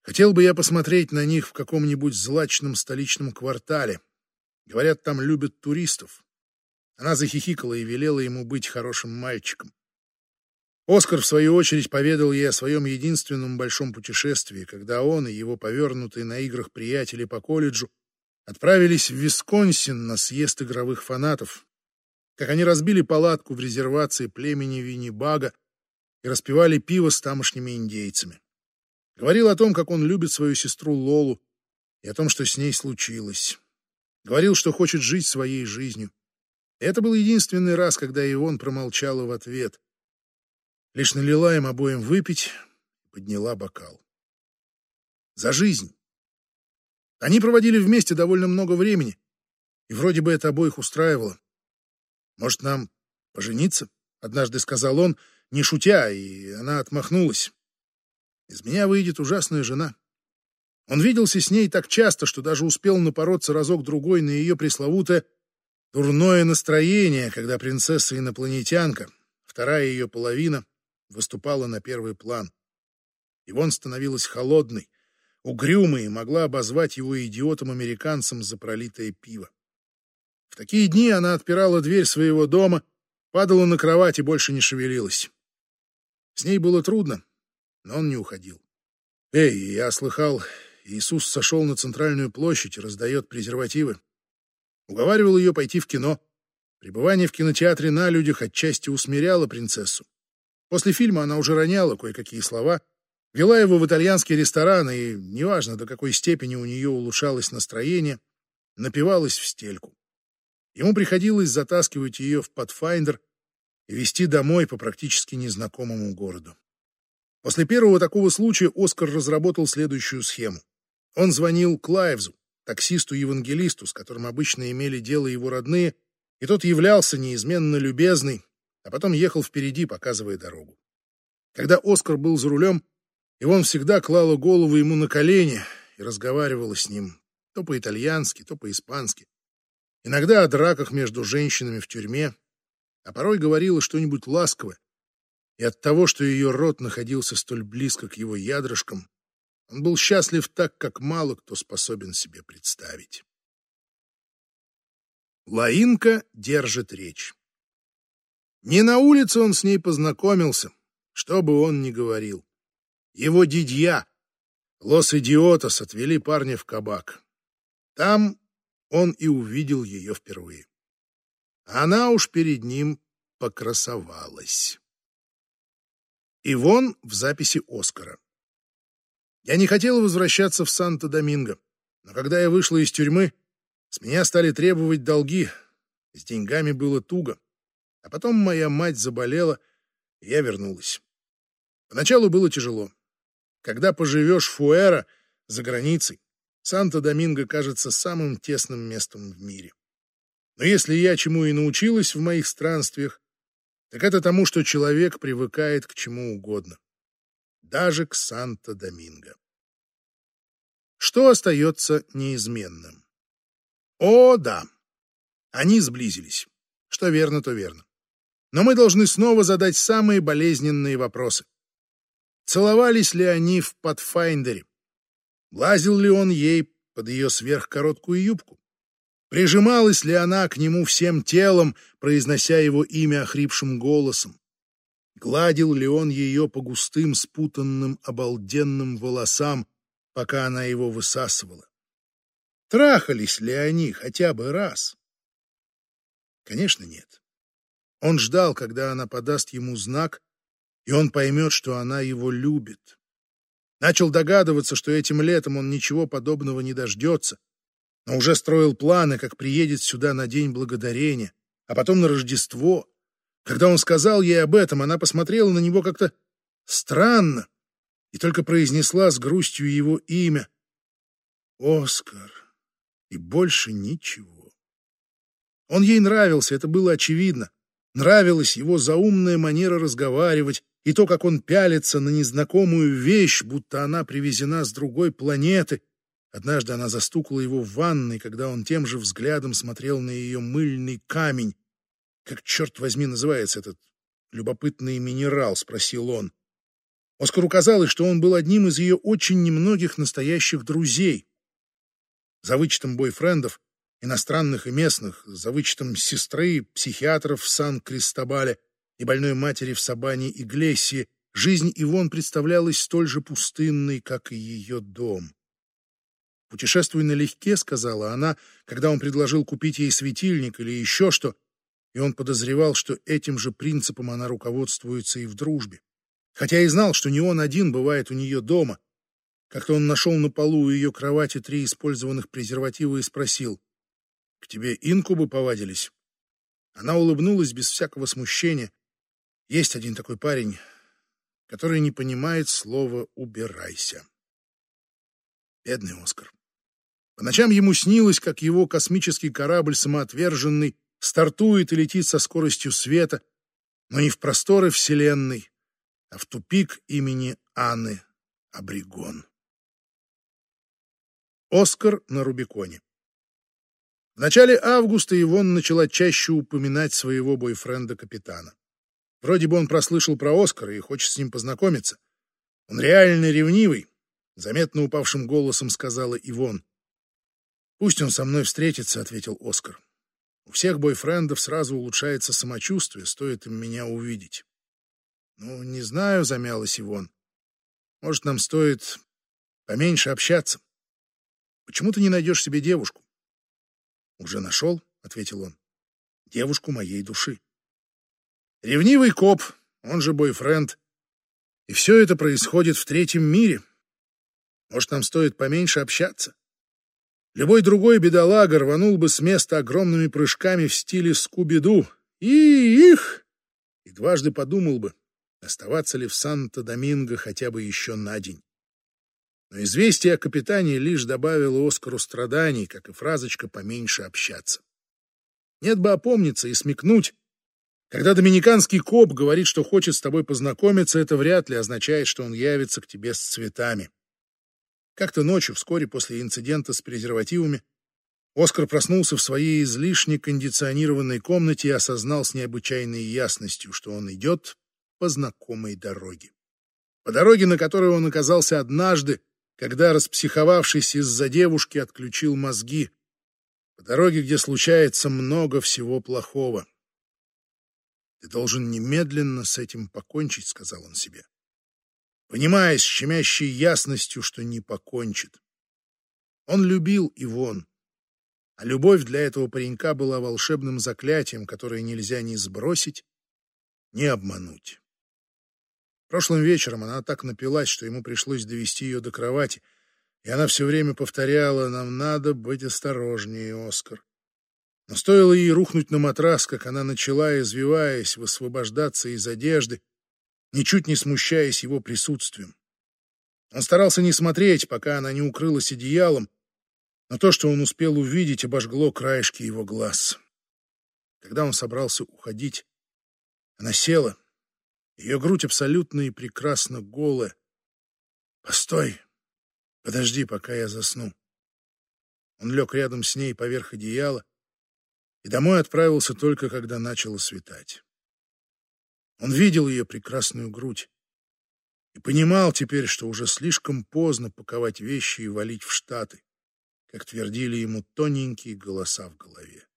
хотел бы я посмотреть на них в каком-нибудь злачном столичном квартале. Говорят, там любят туристов. Она захихикала и велела ему быть хорошим мальчиком. Оскар, в свою очередь, поведал ей о своем единственном большом путешествии, когда он и его повернутые на играх приятели по колледжу отправились в Висконсин на съезд игровых фанатов, как они разбили палатку в резервации племени Виннибага и распивали пиво с тамошними индейцами. Говорил о том, как он любит свою сестру Лолу и о том, что с ней случилось. Говорил, что хочет жить своей жизнью. И это был единственный раз, когда Ивон промолчала в ответ. Лишь налила им обоим выпить и подняла бокал. За жизнь. Они проводили вместе довольно много времени, и вроде бы это обоих устраивало. «Может, нам пожениться?» — однажды сказал он, не шутя, и она отмахнулась. «Из меня выйдет ужасная жена». Он виделся с ней так часто, что даже успел напороться разок-другой на ее пресловутое дурное настроение, когда принцесса-инопланетянка, вторая ее половина, выступала на первый план. Ивон становилась холодной, угрюмой и могла обозвать его идиотом-американцем за пролитое пиво. В такие дни она отпирала дверь своего дома, падала на кровать и больше не шевелилась. С ней было трудно, но он не уходил. «Эй, я слыхал, Иисус сошел на центральную площадь и раздает презервативы. Уговаривал ее пойти в кино. Пребывание в кинотеатре на людях отчасти усмиряло принцессу. После фильма она уже роняла кое-какие слова, вела его в итальянский ресторан, и, неважно, до какой степени у нее улучшалось настроение, напивалась в стельку. Ему приходилось затаскивать ее в Pathfinder и везти домой по практически незнакомому городу. После первого такого случая Оскар разработал следующую схему. Он звонил Клайвзу, таксисту-евангелисту, с которым обычно имели дело его родные, и тот являлся неизменно любезный, а потом ехал впереди, показывая дорогу. Когда Оскар был за рулем, Ивон всегда клала голову ему на колени и разговаривала с ним то по-итальянски, то по-испански. Иногда о драках между женщинами в тюрьме, а порой говорила что-нибудь ласковое. И от того, что ее рот находился столь близко к его ядрышкам, он был счастлив так, как мало кто способен себе представить. Лаинка держит речь. Не на улице он с ней познакомился, что бы он ни говорил. Его дидья, Лос-Идиотос, отвели парня в кабак. Там он и увидел ее впервые. Она уж перед ним покрасовалась. Ивон в записи Оскара. Я не хотел возвращаться в Санто-Доминго, но когда я вышла из тюрьмы, с меня стали требовать долги. С деньгами было туго. А потом моя мать заболела, и я вернулась. Поначалу было тяжело. Когда поживешь в Фуэро, за границей, Санто-Доминго кажется самым тесным местом в мире. Но если я чему и научилась в моих странствиях, так это тому, что человек привыкает к чему угодно. Даже к Санто-Доминго. Что остается неизменным? О, да, они сблизились. Что верно, то верно. Но мы должны снова задать самые болезненные вопросы. Целовались ли они в Патфайндере? Лазил ли он ей под ее сверхкороткую юбку? Прижималась ли она к нему всем телом, произнося его имя охрипшим голосом? Гладил ли он ее по густым, спутанным, обалденным волосам, пока она его высасывала? Трахались ли они хотя бы раз? Конечно, нет. Он ждал, когда она подаст ему знак, и он поймет, что она его любит. Начал догадываться, что этим летом он ничего подобного не дождется, но уже строил планы, как приедет сюда на День Благодарения, а потом на Рождество. Когда он сказал ей об этом, она посмотрела на него как-то странно и только произнесла с грустью его имя. «Оскар» и больше ничего. Он ей нравился, это было очевидно. Нравилась его заумная манера разговаривать и то, как он пялится на незнакомую вещь, будто она привезена с другой планеты. Однажды она застукала его в ванной, когда он тем же взглядом смотрел на ее мыльный камень. «Как, черт возьми, называется этот любопытный минерал?» — спросил он. Оскару казалось, что он был одним из ее очень немногих настоящих друзей за вычетом бойфрендов, иностранных и местных, за вычетом сестры, психиатров в Сан-Кристобале и больной матери в Сабане и Глессе, жизнь Ивон представлялась столь же пустынной, как и ее дом. «Путешествуй налегке», — сказала она, когда он предложил купить ей светильник или еще что, и он подозревал, что этим же принципом она руководствуется и в дружбе. Хотя и знал, что не он один бывает у нее дома, как-то он нашел на полу у ее кровати три использованных презерватива и спросил, «К тебе инкубы повадились?» Она улыбнулась без всякого смущения. Есть один такой парень, который не понимает слова «убирайся». Бедный Оскар. По ночам ему снилось, как его космический корабль самоотверженный стартует и летит со скоростью света, но не в просторы Вселенной, а в тупик имени Анны Абригон. Оскар на Рубиконе. В начале августа Ивон начала чаще упоминать своего бойфренда-капитана. Вроде бы он прослышал про Оскара и хочет с ним познакомиться. Он реально ревнивый, заметно упавшим голосом сказала Ивон. «Пусть он со мной встретится», — ответил Оскар. «У всех бойфрендов сразу улучшается самочувствие, стоит им меня увидеть». «Ну, не знаю», — замялась Ивон. «Может, нам стоит поменьше общаться?» Почему ты не найдешь себе девушку? Уже нашел, ответил он. Девушку моей души. Ревнивый коп, он же бойфренд. И все это происходит в третьем мире. Может, нам стоит поменьше общаться? Любой другой бедолага рванул бы с места огромными прыжками в стиле Скуби-Ду. И их! И дважды подумал бы, оставаться ли в Санто-Доминго хотя бы еще на день. Но известие о капитане лишь добавило Оскару страданий, как и фразочка «поменьше общаться». Нет бы опомниться и смекнуть, Когда доминиканский коп говорит, что хочет с тобой познакомиться, это вряд ли означает, что он явится к тебе с цветами. Как-то ночью, вскоре после инцидента с презервативами, Оскар проснулся в своей излишне кондиционированной комнате и осознал с необычайной ясностью, что он идет по знакомой дороге. По дороге, на которой он оказался однажды, когда, распсиховавшись из-за девушки, отключил мозги. По дороге, где случается много всего плохого. «Ты должен немедленно с этим покончить», — сказал он себе. Понимая с щемящей ясностью, что не покончит. Он любил Ивон, а любовь для этого паренька была волшебным заклятием, которое нельзя ни сбросить, ни обмануть. Прошлым вечером она так напилась, что ему пришлось довести ее до кровати, и она все время повторяла «Нам надо быть осторожнее, Оскар». Но стоило ей рухнуть на матрас, как она начала, извиваясь, высвобождаться из одежды, ничуть не смущаясь его присутствием. Он старался не смотреть, пока она не укрылась одеялом, но то, что он успел увидеть, обожгло краешки его глаз. Когда он собрался уходить, она села, ее грудь абсолютно и прекрасно голая. «Постой! Подожди, пока я засну». Он лег рядом с ней поверх одеяла, и домой отправился только, когда начало светать. Он видел ее прекрасную грудь и понимал теперь, что уже слишком поздно паковать вещи и валить в Штаты, как твердили ему тоненькие голоса в голове.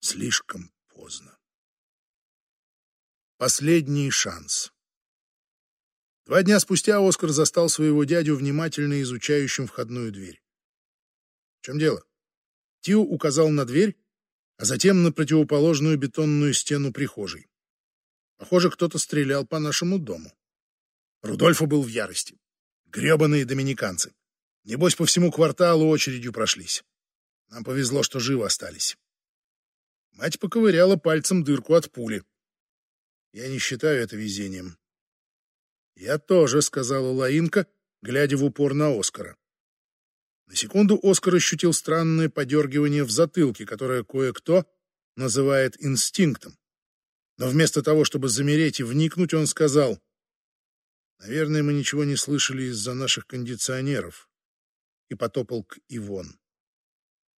Слишком поздно. Последний шанс. Два дня спустя Оскар застал своего дядю внимательно изучающим входную дверь. В чем дело? Тио указал на дверь, а затем на противоположную бетонную стену прихожей. Похоже, кто-то стрелял по нашему дому. Рудольфо был в ярости. Гребаные доминиканцы. Небось, по всему кварталу очередью прошлись. Нам повезло, что живы остались. Мать поковыряла пальцем дырку от пули. Я не считаю это везением. Я тоже, сказала Лаинка, глядя в упор на Оскара. На секунду Оскар ощутил странное подергивание в затылке, которое кое-кто называет инстинктом. Но вместо того, чтобы замереть и вникнуть, он сказал, «Наверное, мы ничего не слышали из-за наших кондиционеров», и потопал к Ивон.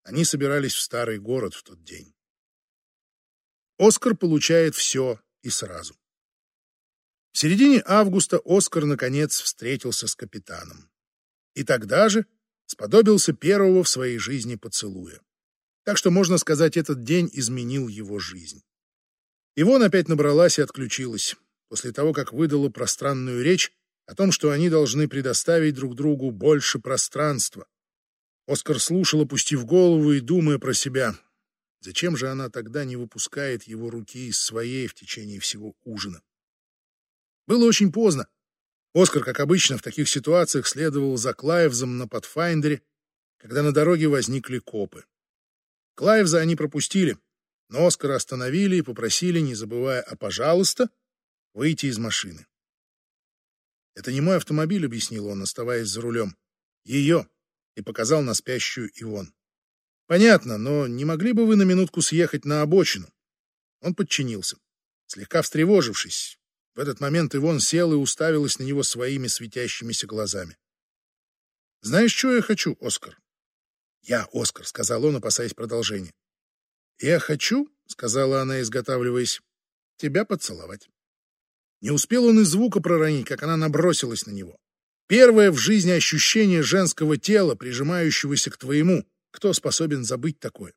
Они собирались в старый город в тот день. Оскар получает все и сразу. В середине августа Оскар, наконец, встретился с капитаном. И тогда же сподобился первого в своей жизни поцелуя. Так что, можно сказать, этот день изменил его жизнь. Ивон опять набралась и отключилась, после того, как выдала пространную речь о том, что они должны предоставить друг другу больше пространства. Оскар слушал, опустив голову и думая про себя, зачем же она тогда не выпускает его руки из своей в течение всего ужина. Было очень поздно, Оскар, как обычно, в таких ситуациях следовал за Клайвзом на Патфайндере, когда на дороге возникли копы. Клайвза они пропустили, но Оскара остановили и попросили, не забывая о «пожалуйста», выйти из машины. «Это не мой автомобиль», — объяснил он, оставаясь за рулем. «Ее», — и показал на спящую Ивон. «Понятно, но не могли бы вы на минутку съехать на обочину?» Он подчинился, слегка встревожившись, в этот момент Ивон села и уставилась на него своими светящимися глазами. «Знаешь, что я хочу, Оскар?» «Я, Оскар», — сказал он, опасаясь продолжения. «Я хочу», — сказала она, изготавливаясь, — «тебя поцеловать». Не успел он и звука проронить, как она набросилась на него. Первое в жизни ощущение женского тела, прижимающегося к твоему. Кто способен забыть такое?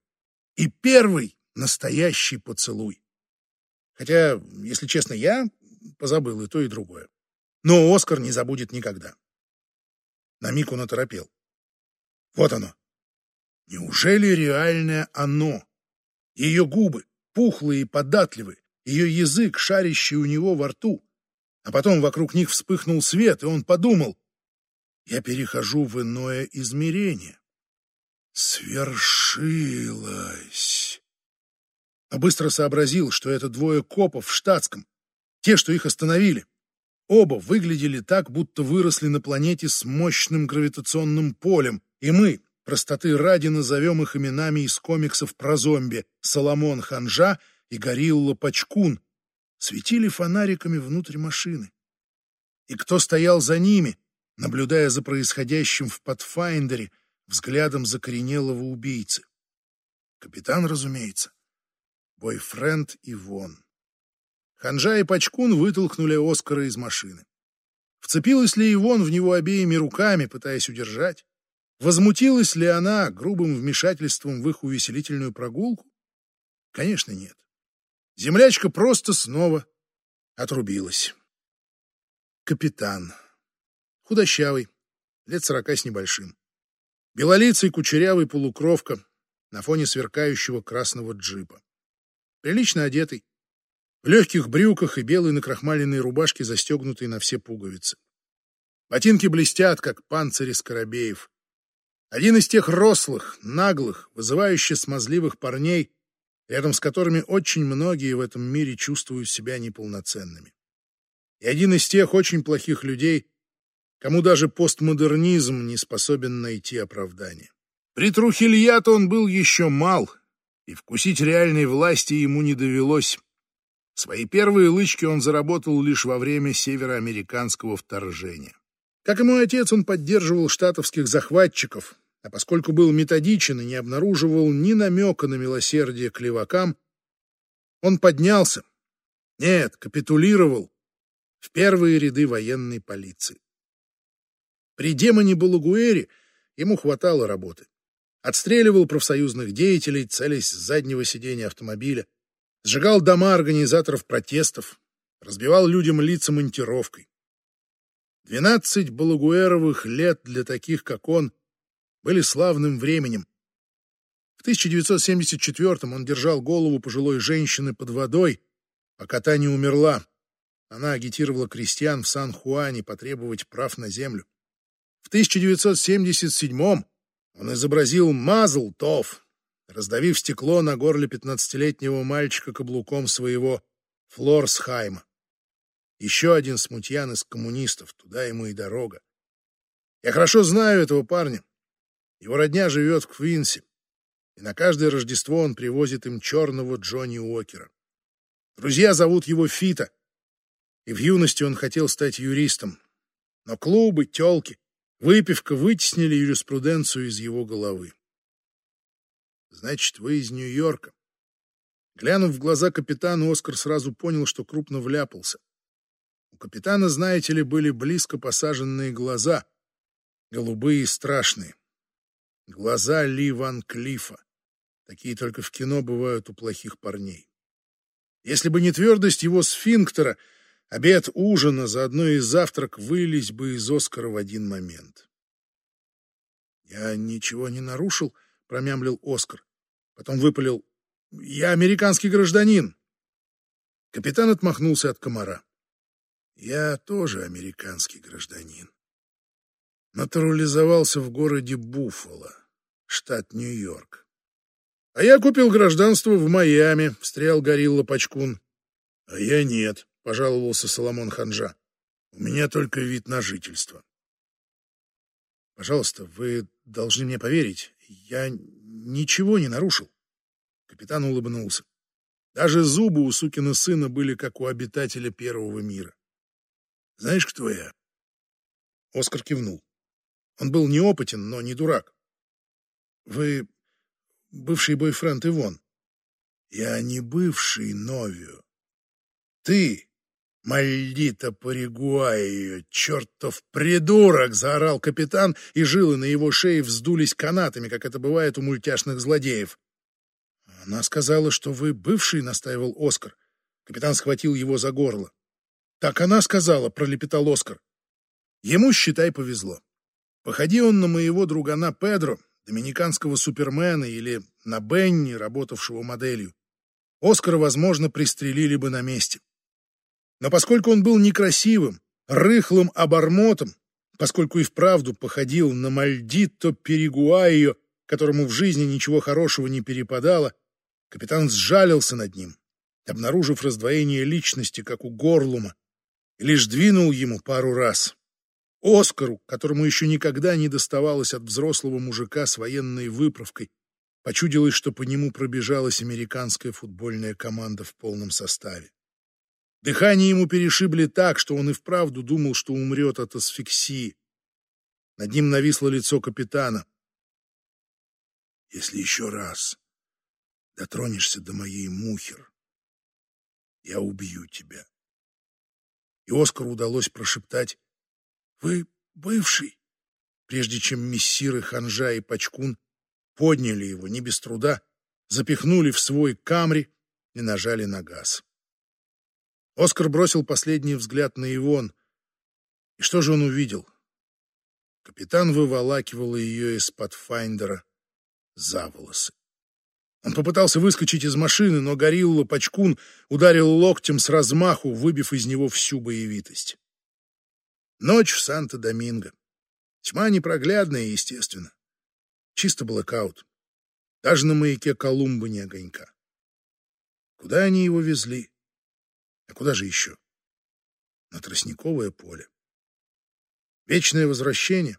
И первый настоящий поцелуй. Хотя, если честно, я позабыл и то, и другое. Но Оскар не забудет никогда. На миг он оторопел. Вот оно. Неужели реальное оно? Ее губы, пухлые и податливые, ее язык, шарящий у него во рту. А потом вокруг них вспыхнул свет, и он подумал, я перехожу в иное измерение. Свершилось. А быстро сообразил, что это двое копов в штатском, те, что их остановили. Оба выглядели так, будто выросли на планете с мощным гравитационным полем, и мы, простоты ради, назовем их именами из комиксов про зомби Соломон Ханжа и горилла Пачкун светили фонариками внутрь машины. И кто стоял за ними, наблюдая за происходящим в Патфайндере взглядом закоренелого убийцы? Капитан, разумеется. Бойфренд Ивон. Ханжа и Пачкун вытолкнули Оскара из машины. Вцепилась ли Ивон в него обеими руками, пытаясь удержать? Возмутилась ли она грубым вмешательством в их увеселительную прогулку? Конечно, нет. Землячка просто снова отрубилась. Капитан. Худощавый, лет сорока с небольшим. Белолицый кучерявый полукровка на фоне сверкающего красного джипа. Прилично одетый, в легких брюках и белой накрахмаленной рубашке, застегнутой на все пуговицы. Ботинки блестят, как панцири скоробеев. Один из тех рослых, наглых, вызывающих смазливых парней, рядом с которыми очень многие в этом мире чувствуют себя неполноценными. И один из тех очень плохих людей, кому даже постмодернизм не способен найти оправдание. При Трухильято он был еще мал, и вкусить реальной власти ему не довелось. Свои первые лычки он заработал лишь во время североамериканского вторжения. Как и мой отец, он поддерживал штатовских захватчиков, а поскольку был методичен и не обнаруживал ни намека на милосердие к левакам, он поднялся, нет, капитулировал в первые ряды военной полиции. При демоне Балагуэре ему хватало работы. Отстреливал профсоюзных деятелей, целясь с заднего сиденья автомобиля, сжигал дома организаторов протестов, разбивал людям лица монтировкой. Двенадцать Балагуэровых лет для таких, как он, были славным временем. В 1974-м он держал голову пожилой женщины под водой, пока та не умерла. Она агитировала крестьян в Сан-Хуане потребовать прав на землю. В 1977-м он изобразил Мазл Тов, раздавив стекло на горле пятнадцатилетнего мальчика каблуком своего Флорсхайма. Еще один смутьян из коммунистов, туда ему и дорога. Я хорошо знаю этого парня. Его родня живет в Квинсе, и на каждое Рождество он привозит им черного Джонни Уокера. Друзья зовут его Фита, и в юности он хотел стать юристом. Но клубы, телки, выпивка вытеснили юриспруденцию из его головы. Значит, вы из Нью-Йорка. Глянув в глаза капитана, Оскар сразу понял, что крупно вляпался. У капитана, знаете ли, были близко посаженные глаза, голубые и страшные. Глаза Ли Ван Клифа. Такие только в кино бывают у плохих парней. Если бы не твердость его сфинктера, обед, ужина, заодно и завтрак вылились бы из Оскара в один момент. «Я ничего не нарушил», — промямлил Оскар. Потом выпалил «Я американский гражданин». Капитан отмахнулся от комара. «Я тоже американский гражданин. Натурализовался в городе Буффало, штат Нью-Йорк. А я купил гражданство в Майами», — встрял горилла Пачкун. «А я нет», — пожаловался Соломон Ханжа. «У меня только вид на жительство». «Пожалуйста, вы должны мне поверить. Я ничего не нарушил. Капитан улыбнулся. Даже зубы у сукина сына были как у обитателя первого мира. Знаешь, кто я? Оскар кивнул. Он был неопытен, но не дурак. Вы бывший бойфренд Ивон. Я не бывший Новио. Ты «Мальдита Паригуайо, чертов придурок!» — заорал капитан, и жилы на его шее вздулись канатами, как это бывает у мультяшных злодеев. «Она сказала, что вы бывший», — настаивал Оскар. Капитан схватил его за горло. «Так она сказала», — пролепетал Оскар. Ему, считай, повезло. Походи он на моего другана Педро, доминиканского супермена, или на Бенни, работавшего моделью. Оскара, возможно, пристрелили бы на месте. Но поскольку он был некрасивым, рыхлым обормотом, поскольку и вправду походил на Мальдитто Перегуайо, которому в жизни ничего хорошего не перепадало, капитан сжалился над ним, обнаружив раздвоение личности, как у Горлума, лишь двинул ему пару раз. Оскару, которому еще никогда не доставалось от взрослого мужика с военной выправкой, Почудилось, что по нему пробежалась американская футбольная команда в полном составе. Дыхание ему перешибли так, что он и вправду думал, что умрет от асфиксии. Над ним нависло лицо капитана. «Если еще раз дотронешься до моей мухер, я убью тебя». И Оскару удалось прошептать «Вы бывший?» прежде чем мессиры Ханжа и Пачкун подняли его не без труда, запихнули в свой камри и нажали на газ. Оскар бросил последний взгляд на Ивон. И что же он увидел? Капитан выволакивал ее из Патфайндера за волосы. Он попытался выскочить из машины, но горилла Пачкун ударил локтем с размаху, выбив из него всю боевитость. Ночь в Санто-Доминго. Тьма непроглядная, естественно. Чисто блэкаут. Даже на маяке Колумба не огонька. Куда они его везли? А куда же еще? На тростниковое поле. Вечное возвращение.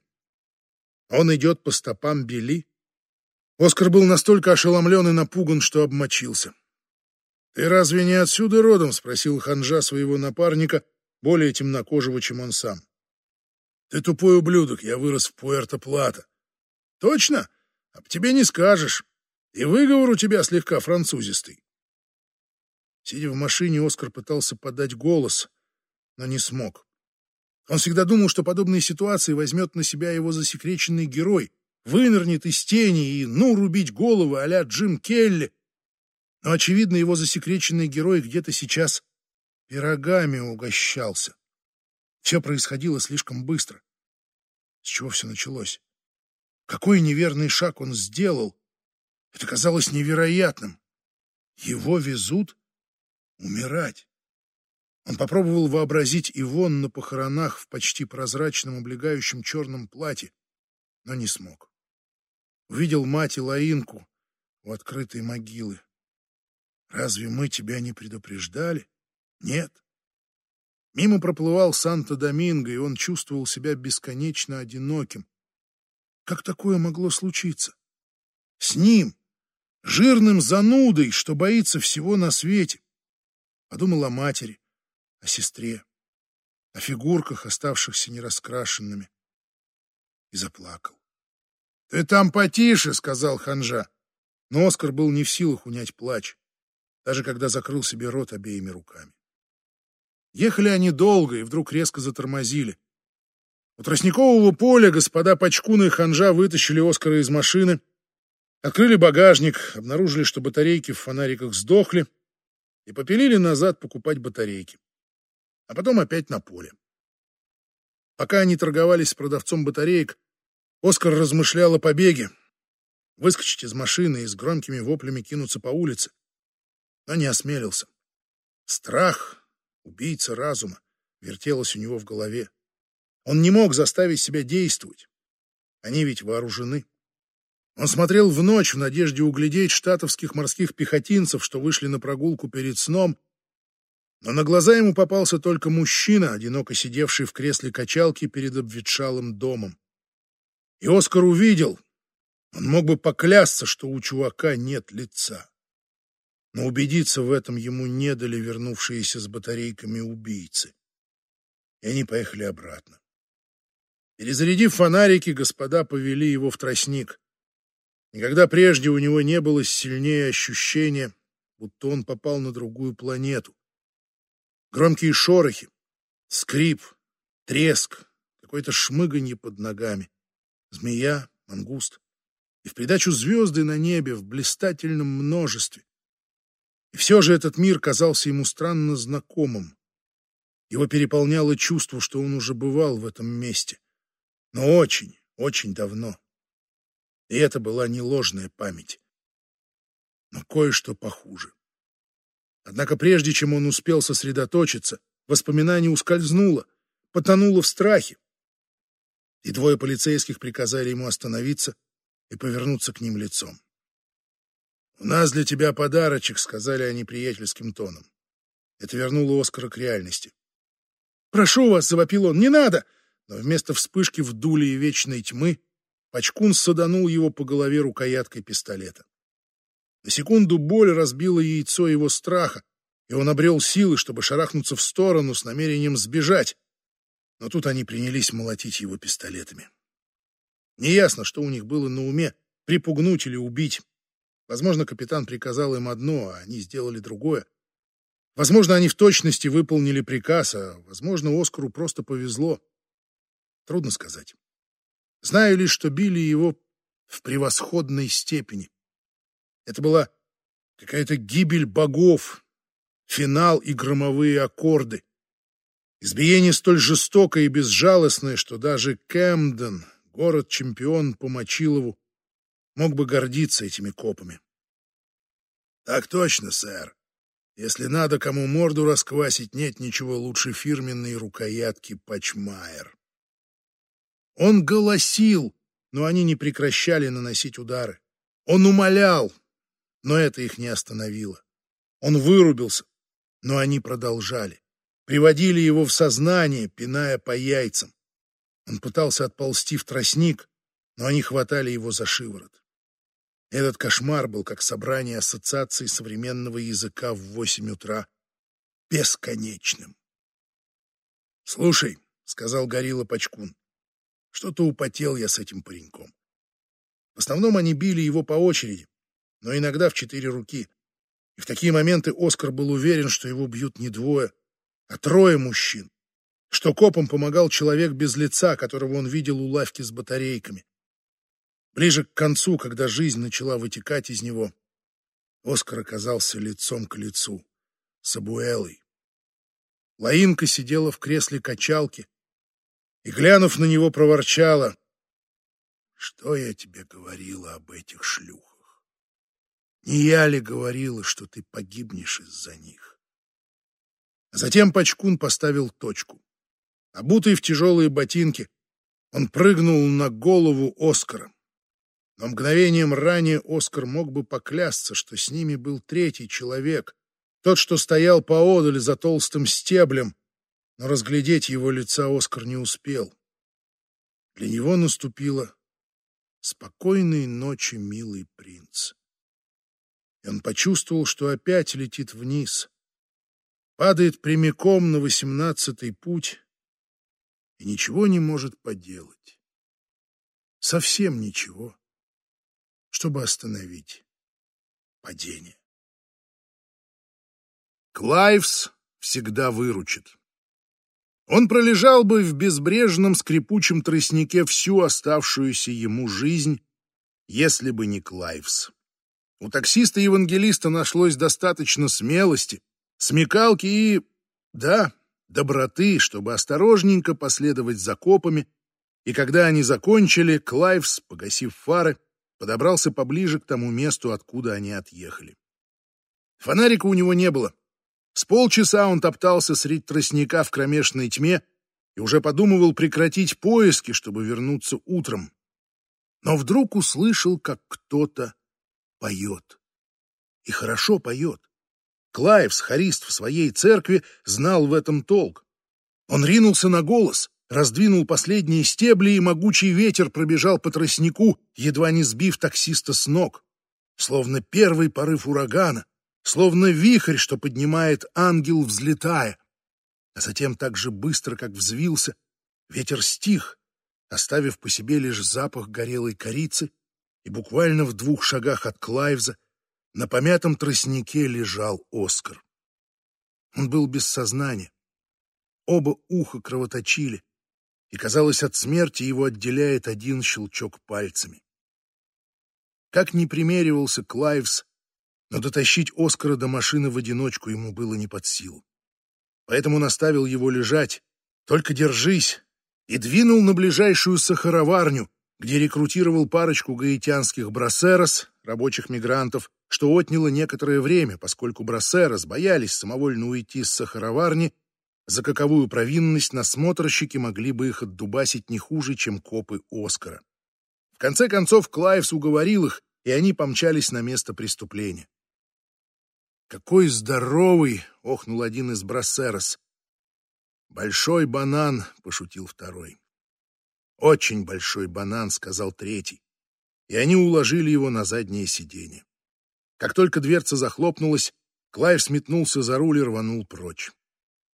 Он идет по стопам Бели. Оскар был настолько ошеломлен и напуган, что обмочился. «Ты разве не отсюда родом?» — спросил ханжа своего напарника, более темнокожего, чем он сам. «Ты тупой ублюдок, я вырос в Пуэрто-Плата. Точно? По тебе не скажешь. И выговор у тебя слегка французистый. Сидя в машине, Оскар пытался подать голос, но не смог. Он всегда думал, что подобные ситуации возьмет на себя его засекреченный герой, вынырнет из тени и, ну, рубить головы а Джим Келли. Но, очевидно, его засекреченный герой где-то сейчас пирогами угощался. Все происходило слишком быстро. С чего все началось? Какой неверный шаг он сделал? Это казалось невероятным. Его везут умирать. Он попробовал вообразить Ивон на похоронах в почти прозрачном облегающем черном платье, но не смог. Увидел мать и Лаинку у открытой могилы. Разве мы тебя не предупреждали? Нет. Мимо проплывал Санто-Доминго, и он чувствовал себя бесконечно одиноким. Как такое могло случиться? С ним, жирным занудой, что боится всего на свете. Подумал о матери, о сестре, о фигурках, оставшихся нераскрашенными, и заплакал. — Ты там потише, — сказал ханжа. Но Оскар был не в силах унять плач, даже когда закрыл себе рот обеими руками. Ехали они долго и вдруг резко затормозили. У тростникового поля господа Пачкуна и Ханжа вытащили Оскара из машины, открыли багажник, обнаружили, что батарейки в фонариках сдохли, и попилили назад покупать батарейки. А потом опять на поле. Пока они торговались с продавцом батареек, Оскар размышлял о побеге, выскочить из машины и с громкими воплями кинуться по улице, но не осмелился. Страх, убийца разума, вертелось у него в голове. Он не мог заставить себя действовать. Они ведь вооружены. Он смотрел в ночь в надежде углядеть штатовских морских пехотинцев, что вышли на прогулку перед сном, но на глаза ему попался только мужчина, одиноко сидевший в кресле качалки перед обветшалым домом. И Оскар увидел, он мог бы поклясться, что у чувака нет лица. Но убедиться в этом ему не дали вернувшиеся с батарейками убийцы. И они поехали обратно. Перезарядив фонарики, господа повели его в тростник. Никогда прежде у него не было сильнее ощущения, будто он попал на другую планету. Громкие шорохи, скрип, треск, какое-то шмыганье под ногами. Змея, мангуст. И в придачу звезды на небе в блистательном множестве. И все же этот мир казался ему странно знакомым. Его переполняло чувство, что он уже бывал в этом месте но очень, очень давно. И это была не ложная память, но кое-что похуже. Однако прежде чем он успел сосредоточиться, воспоминание ускользнуло, потонуло в страхе. И двое полицейских приказали ему остановиться и повернуться к ним лицом. «У нас для тебя подарочек», — сказали они приятельским тоном. Это вернуло Оскара к реальности. «Прошу вас», — завопил он, — «не надо! но вместо вспышки в дуле и вечной тьмы Пачкун саданул его по голове рукояткой пистолета. На секунду боль разбила яйцо его страха, и он обрел силы, чтобы шарахнуться в сторону с намерением сбежать. Но тут они принялись молотить его пистолетами. Неясно, что у них было на уме — припугнуть или убить. Возможно, капитан приказал им одно, а они сделали другое. Возможно, они в точности выполнили приказ, а, возможно, Оскару просто повезло. Трудно сказать. Знаю лишь, что били его в превосходной степени. Это была какая-то гибель богов, финал и громовые аккорды. Избиение столь жестокое и безжалостное, что даже Кэмден, город-чемпион по Мочилову, мог бы гордиться этими копами. Так точно, сэр. Если надо кому морду расквасить, нет ничего лучше фирменной рукоятки Пачмайер. Он голосил, но они не прекращали наносить удары. Он умолял, но это их не остановило. Он вырубился, но они продолжали. Приводили его в сознание, пиная по яйцам. Он пытался отползти в тростник, но они хватали его за шиворот. Этот кошмар был как собрание ассоциаций современного языка в восемь утра, бесконечным. «Слушай», — сказал Горилла Пачкун, — «что-то употел я с этим пареньком. В основном они били его по очереди, но иногда в четыре руки. И в такие моменты Оскар был уверен, что его бьют не двое, а трое мужчин, что копам помогал человек без лица, которого он видел у лавки с батарейками. Ближе к концу, когда жизнь начала вытекать из него, Оскар оказался лицом к лицу с Абуэлой. Лаинка сидела в кресле качалки и, глянув на него, проворчала. «Что я тебе говорила об этих шлюхах? Не я ли говорила, что ты погибнешь из-за них?» Затем Пачкун поставил точку. Обутый в тяжелые ботинки, он прыгнул на голову Оскара. Но мгновением ранее Оскар мог бы поклясться, что с ними был третий человек, тот, что стоял поодаль за толстым стеблем, но разглядеть его лица Оскар не успел. Для него наступила спокойной ночи, милый принц. И он почувствовал, что опять летит вниз, падает прямиком на восемнадцатый путь и ничего не может поделать. Совсем ничего, чтобы остановить падение. Клайвс всегда выручит. Он пролежал бы в безбрежном скрипучем тростнике всю оставшуюся ему жизнь, если бы не Клайвс. У таксиста-евангелиста нашлось достаточно смелости, смекалки и, да, доброты, чтобы осторожненько последовать за копами, и когда они закончили, Клайвс, погасив фары, подобрался поближе к тому месту, откуда они отъехали. Фонарика у него не было. С полчаса он топтался среди тростника в кромешной тьме и уже подумывал прекратить поиски, чтобы вернуться утром. Но вдруг услышал, как кто-то поет. И хорошо поет. Клайвс, харист в своей церкви, знал в этом толк. Он ринулся на голос, раздвинул последние стебли, и могучий ветер пробежал по тростнику, едва не сбив таксиста с ног. Словно первый порыв урагана, словно вихрь, что поднимает ангел, взлетая. А затем так же быстро, как взвился, ветер стих, оставив по себе лишь запах горелой корицы, и буквально в двух шагах от Клайвза на помятом тростнике лежал Оскар. Он был без сознания. Оба уха кровоточили, и, казалось, от смерти его отделяет один щелчок пальцами. Как ни примеривался Клайвс, но дотащить Оскара до машины в одиночку ему было не под силу. Поэтому наставил его лежать, только держись, и двинул на ближайшую сахароварню, где рекрутировал парочку гаитянских брасерос, рабочих мигрантов, что отняло некоторое время, поскольку брасерос боялись самовольно уйти с сахароварни, за каковую провинность насмотрщики могли бы их отдубасить не хуже, чем копы Оскара. В конце концов Клайвс уговорил их, и они помчались на место преступления. «Какой здоровый!» — охнул один из брасерос. «Большой банан!» — пошутил второй. «Очень большой банан», — сказал третий, и они уложили его на заднее сиденье. Как только дверца захлопнулась, Клайв сметнулся за руль и рванул прочь.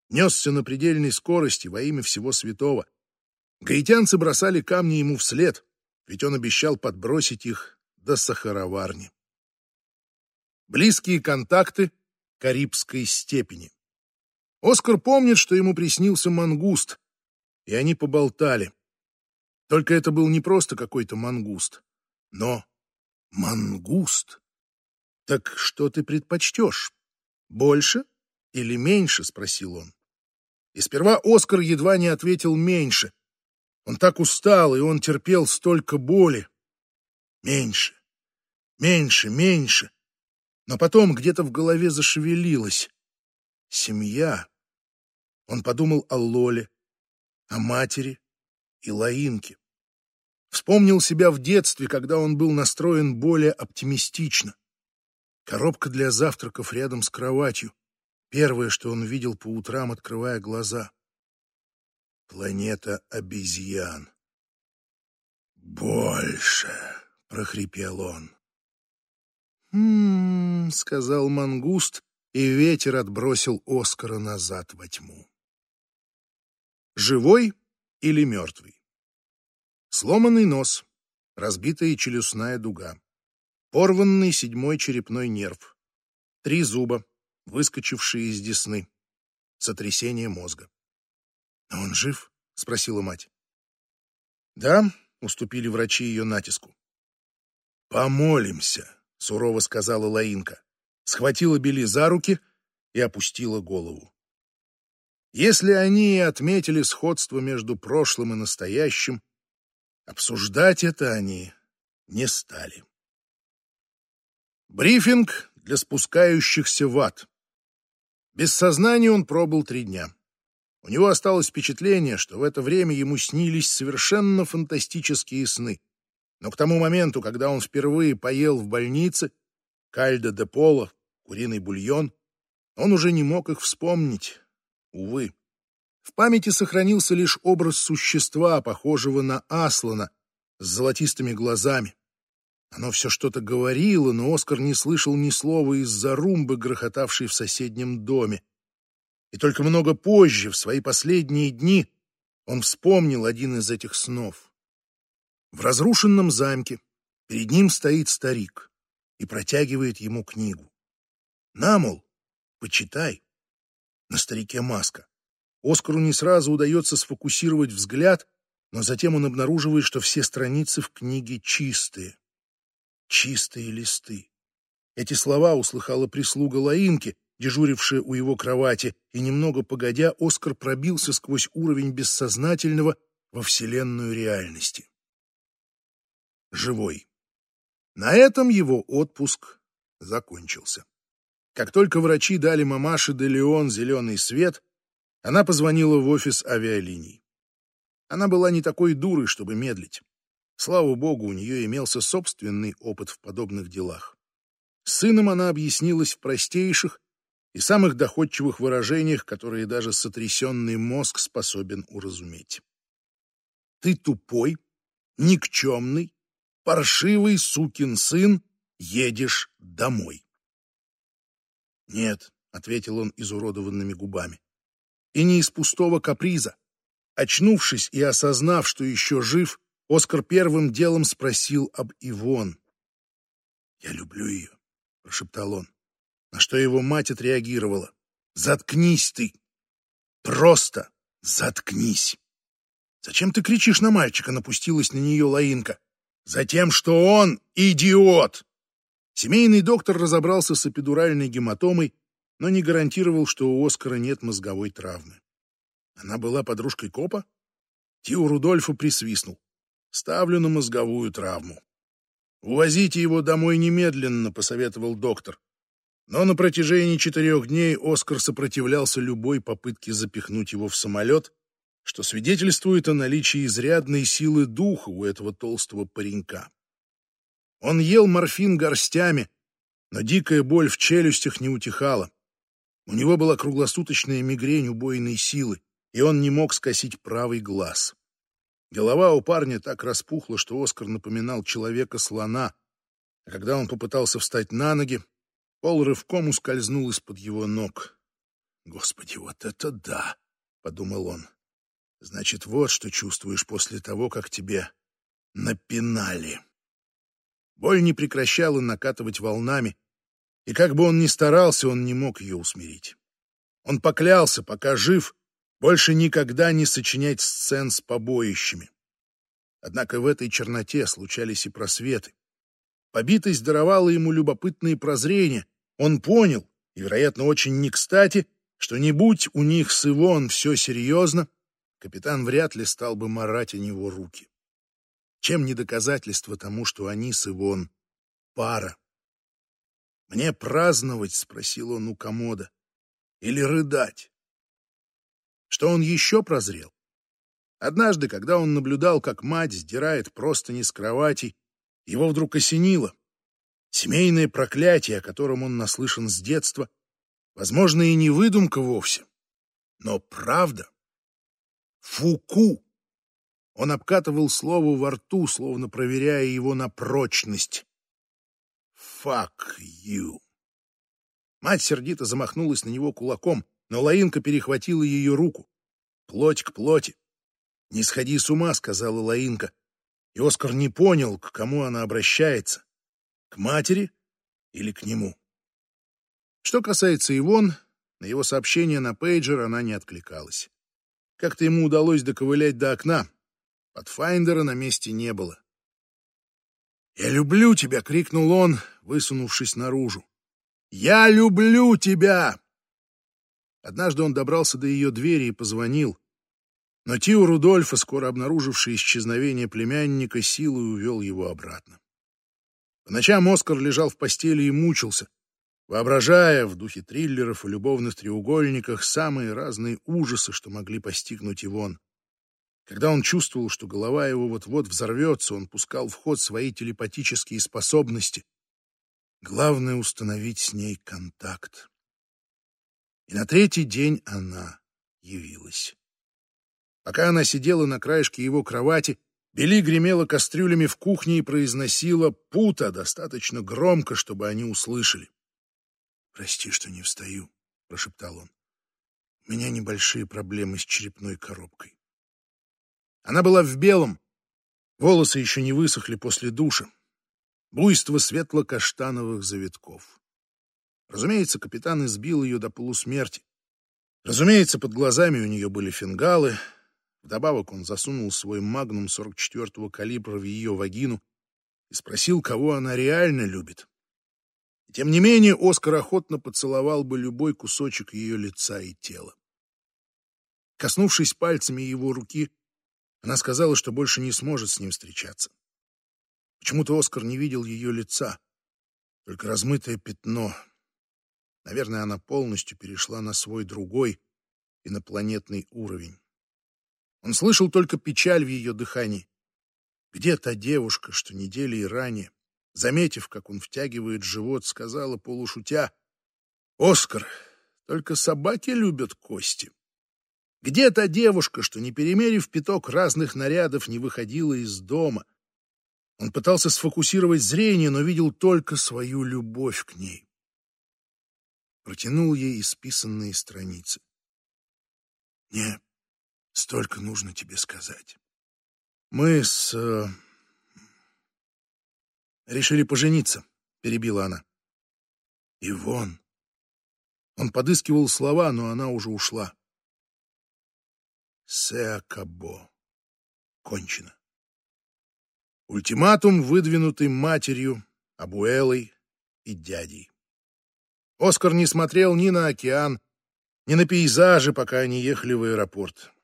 Несся на предельной скорости во имя всего святого. Гаитянцы бросали камни ему вслед, ведь он обещал подбросить их до сахароварни. Близкие контакты Карибской степени. Оскар помнит, что ему приснился мангуст, и они поболтали. Только это был не просто какой-то мангуст, но мангуст. Так что ты предпочтешь? Больше или меньше? спросил он. И сперва Оскар едва не ответил меньше. Он так устал, и он терпел столько боли. Меньше, меньше, меньше. Но потом где-то в голове зашевелилось. Семья. Он подумал о Лоле, о матери и Лаинке. Вспомнил себя в детстве, когда он был настроен более оптимистично. Коробка для завтраков рядом с кроватью. Первое, что он видел по утрам, открывая глаза. Планета обезьян. «Больше!» — прохрипел он. «М-м-м», сказал мангуст, и ветер отбросил Оскара назад во тьму. Живой или мертвый? Сломанный нос, разбитая челюстная дуга, порванный седьмой черепной нерв, три зуба, выскочившие из десны, сотрясение мозга. «А он жив?» — спросила мать. «Да», — уступили врачи ее натиску. «Помолимся», — сурово сказала Лаинка, схватила Бели за руки и опустила голову. Если они и отметили сходство между прошлым и настоящим, обсуждать это они не стали. Брифинг для спускающихся в ад. Без сознания он пробыл три дня. У него осталось впечатление, что в это время ему снились совершенно фантастические сны. Но к тому моменту, когда он впервые поел в больнице, кальдо де поло, куриный бульон, он уже не мог их вспомнить, Увы. В памяти сохранился лишь образ существа, похожего на Аслана, с золотистыми глазами. Оно все что-то говорило, но Оскар не слышал ни слова из-за румбы, грохотавшей в соседнем доме. И только много позже, в свои последние дни, он вспомнил один из этих снов. В разрушенном замке перед ним стоит старик и протягивает ему книгу. «На, мол, почитай». На старике маска. Оскару не сразу удается сфокусировать взгляд, но затем он обнаруживает, что все страницы в книге чистые. Чистые листы. Эти слова услыхала прислуга Лаинки, дежурившая у его кровати, и немного погодя Оскар пробился сквозь уровень бессознательного во вселенную реальности. Живой. На этом его отпуск закончился. Как только врачи дали мамаше де Леон зеленый свет, она позвонила в офис авиалиний. Она была не такой дурой, чтобы медлить. Слава богу, у нее имелся собственный опыт в подобных делах. С сыном она объяснилась в простейших и самых доходчивых выражениях, которые даже сотрясенный мозг способен уразуметь. «Ты тупой, никчемный, паршивый сукин сын, едешь домой». «Нет», — ответил он изуродованными губами. «И не из пустого каприза. Очнувшись и осознав, что еще жив, Оскар первым делом спросил об Ивон. «Я люблю ее», — прошептал он, на что его мать отреагировала. «Заткнись ты! Просто заткнись!» «Зачем ты кричишь на мальчика?» — напустилась на нее Лаинка. «Затем, что он идиот!» Семейный доктор разобрался с эпидуральной гематомой, но не гарантировал, что у Оскара нет мозговой травмы. Она была подружкой копа? Тио Рудольфу присвистнул. Ставлю на мозговую травму. «Увозите его домой немедленно», — посоветовал доктор. Но на протяжении четырех дней Оскар сопротивлялся любой попытке запихнуть его в самолет, что свидетельствует о наличии изрядной силы духа у этого толстого паренька. Он ел морфин горстями, но дикая боль в челюстях не утихала. У него была круглосуточная мигрень убойной силы, и он не мог скосить правый глаз. Голова у парня так распухла, что Оскар напоминал человека-слона, а когда он попытался встать на ноги, Пол рывком ускользнул из-под его ног. «Господи, вот это да!» — подумал он. «Значит, вот что чувствуешь после того, как тебе напинали». Боль не прекращала накатывать волнами, и как бы он ни старался, он не мог ее усмирить. Он поклялся, пока жив, больше никогда не сочинять сцен с побоищами. Однако в этой черноте случались и просветы. Побитость даровала ему любопытные прозрения. Он понял, и, вероятно, очень не кстати, что не будь у них с Ивон все серьезно, капитан вряд ли стал бы марать о него руки. Чем не доказательство тому, что они с Ивон пара? «Мне праздновать?» — спросил он у комода. «Или рыдать?» Что он еще прозрел? Однажды, когда он наблюдал, как мать сдирает простыни с кроватей, его вдруг осенило. Семейное проклятие, о котором он наслышан с детства, возможно, и не выдумка вовсе, но правда. Фуку. Он обкатывал слово во рту, словно проверяя его на прочность. «Fuck you!» Мать сердито замахнулась на него кулаком, но Лаинка перехватила ее руку. «Плоть к плоти!» «Не сходи с ума», — сказала Лаинка. И Оскар не понял, к кому она обращается. К матери или к нему? Что касается Ивон, на его сообщение на пейджер она не откликалась. Как-то ему удалось доковылять до окна. Патфайндера на месте не было. «Я люблю тебя!» — крикнул он, высунувшись наружу. «Я люблю тебя!» Однажды он добрался до ее двери и позвонил. Но tío Рудольфо, скоро обнаруживший исчезновение племянника, силой увел его обратно. По ночам Оскар лежал в постели и мучился, воображая в духе триллеров и любовных треугольниках самые разные ужасы, что могли постигнуть Ивон. Когда он чувствовал, что голова его вот-вот взорвется, он пускал в ход свои телепатические способности. Главное — установить с ней контакт. И на третий день она явилась. Пока она сидела на краешке его кровати, Бели гремела кастрюлями в кухне и произносила пута достаточно громко, чтобы они услышали. «Прости, что не встаю», — прошептал он. «У меня небольшие проблемы с черепной коробкой». Она была в белом, волосы еще не высохли после душа, буйство светло-каштановых завитков. Разумеется, капитан избил ее до полусмерти. Разумеется, под глазами у нее были фингалы. Вдобавок он засунул свой магнум 44-го калибра в ее вагину и спросил, кого она реально любит. И тем не менее, Оскар охотно поцеловал бы любой кусочек ее лица и тела. Коснувшись пальцами его руки, она сказала, что больше не сможет с ним встречаться. Почему-то Оскар не видел ее лица, только размытое пятно — Наверное, она полностью перешла на свой другой, инопланетный уровень. Он слышал только печаль в ее дыхании. Где та девушка, что недели и ранее, заметив, как он втягивает живот, сказала полушутя, «Оскар, только собаки любят кости». Где та девушка, что, не перемерив пяток разных нарядов, не выходила из дома? Он пытался сфокусировать зрение, но видел только свою любовь к ней протянул ей исписанные страницы. «Мне столько нужно тебе сказать. Мы с... Э, решили пожениться», — перебила она. «И вон». Он подыскивал слова, но она уже ушла. Сеакабо. Кончено. Ультиматум, выдвинутый матерью, Абуэлой и дядей. Оскар не смотрел ни на океан, ни на пейзажи, пока они ехали в аэропорт.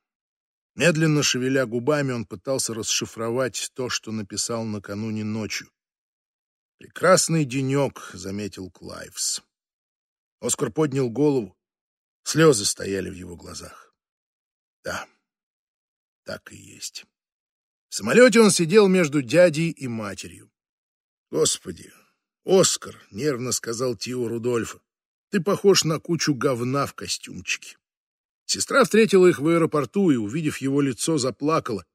Медленно шевеля губами, он пытался расшифровать то, что написал накануне ночью. «Прекрасный денек», — заметил Клайвс. Оскар поднял голову. Слезы стояли в его глазах. Да, так и есть. В самолете он сидел между дядей и матерью. «Господи, Оскар», — нервно сказал Тио Рудольфа, ты похож на кучу говна в костюмчике. Сестра встретила их в аэропорту и, увидев его лицо, заплакала.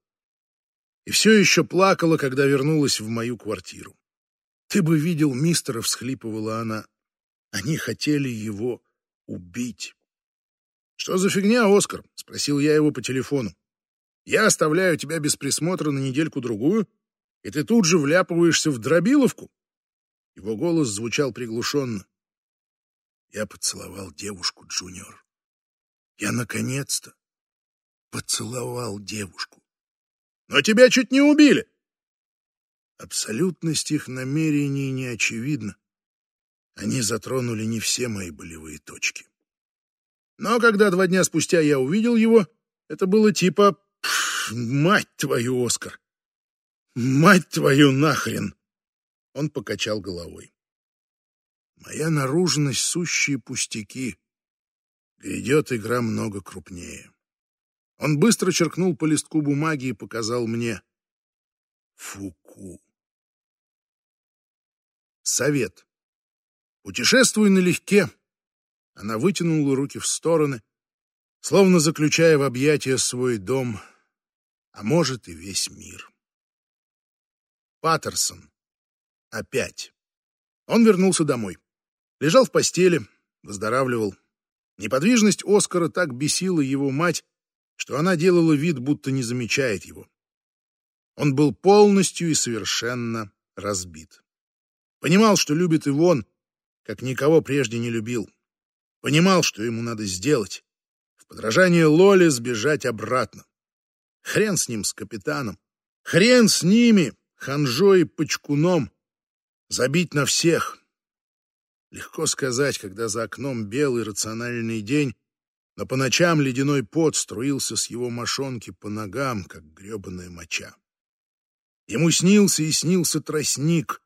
И все еще плакала, когда вернулась в мою квартиру. Ты бы видел мистера, всхлипывала она. Они хотели его убить. «Что за фигня, Оскар?» — спросил я его по телефону. «Я оставляю тебя без присмотра на недельку-другую, и ты тут же вляпываешься в дробиловку?» Его голос звучал приглушенно. Я поцеловал девушку, Джуниор. Я наконец-то поцеловал девушку. Но тебя чуть не убили. Абсолютность их намерений не очевидна. Они затронули не все мои болевые точки. Но когда два дня спустя я увидел его, это было типа «Мать твою, Оскар! Мать твою нахрен!» Он покачал головой. «Моя наружность — сущие пустяки. Грядет игра много крупнее». Он быстро черкнул по листку бумаги и показал мне. Фуку. Совет. Путешествуй налегке. Она вытянула руки в стороны, словно заключая в объятия свой дом, а может и весь мир. Паттерсон. Опять. Он вернулся домой. Лежал в постели, выздоравливал. Неподвижность Оскара так бесила его мать, что она делала вид, будто не замечает его. Он был полностью и совершенно разбит. Понимал, что любит Ивон, как никого прежде не любил. Понимал, что ему надо сделать. В подражание Лоле сбежать обратно. Хрен с ним, с капитаном. Хрен с ними, ханжой и почкуном. Забить на всех. Легко сказать, когда за окном белый рациональный день, но по ночам ледяной пот струился с его мошонки по ногам, как гребаная моча. Ему снился и снился тростник.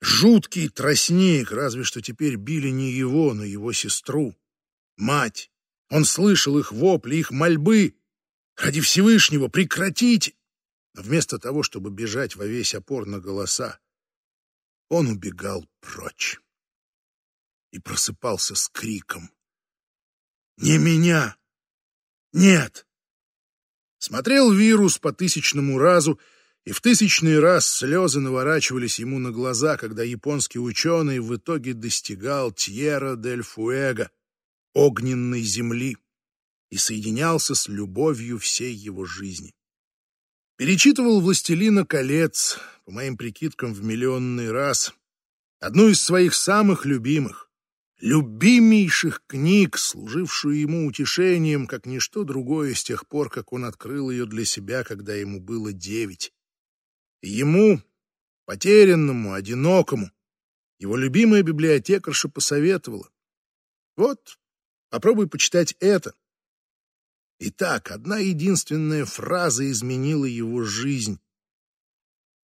Жуткий тростник, разве что теперь били не его, но его сестру. Мать. Он слышал их вопли, их мольбы. Ради Всевышнего прекратите! Но вместо того, чтобы бежать во весь опор на голоса, он убегал прочь и просыпался с криком. «Не меня! Нет!» Смотрел вирус по тысячному разу, и в тысячный раз слезы наворачивались ему на глаза, когда японский ученый в итоге достигал Тьерра дель Фуэго, огненной земли, и соединялся с любовью всей его жизни. Перечитывал «Властелина колец», по моим прикидкам, в миллионный раз, одну из своих самых любимых, любимейших книг, служившую ему утешением, как ничто другое с тех пор, как он открыл ее для себя, когда ему было девять. Ему, потерянному, одинокому, его любимая библиотекарша посоветовала. Вот, попробуй почитать это. Итак, одна единственная фраза изменила его жизнь.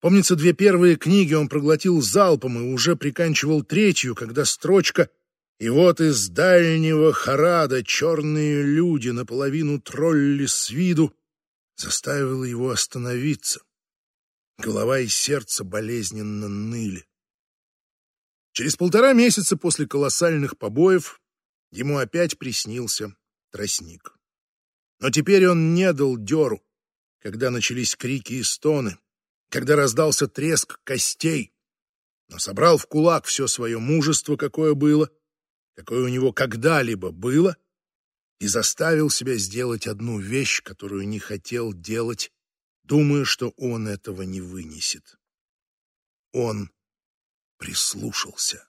Помнится, две первые книги он проглотил залпом и уже приканчивал третью, когда строчка «И вот из дальнего Харада черные люди, наполовину тролли с виду» заставила его остановиться. Голова и сердце болезненно ныли. Через полтора месяца после колоссальных побоев ему опять приснился тростник. Но теперь он не дал дёру, когда начались крики и стоны, когда раздался треск костей, но собрал в кулак все свое мужество, какое было, какое у него когда-либо было, и заставил себя сделать одну вещь, которую не хотел делать думая, что он этого не вынесет. Он прислушался.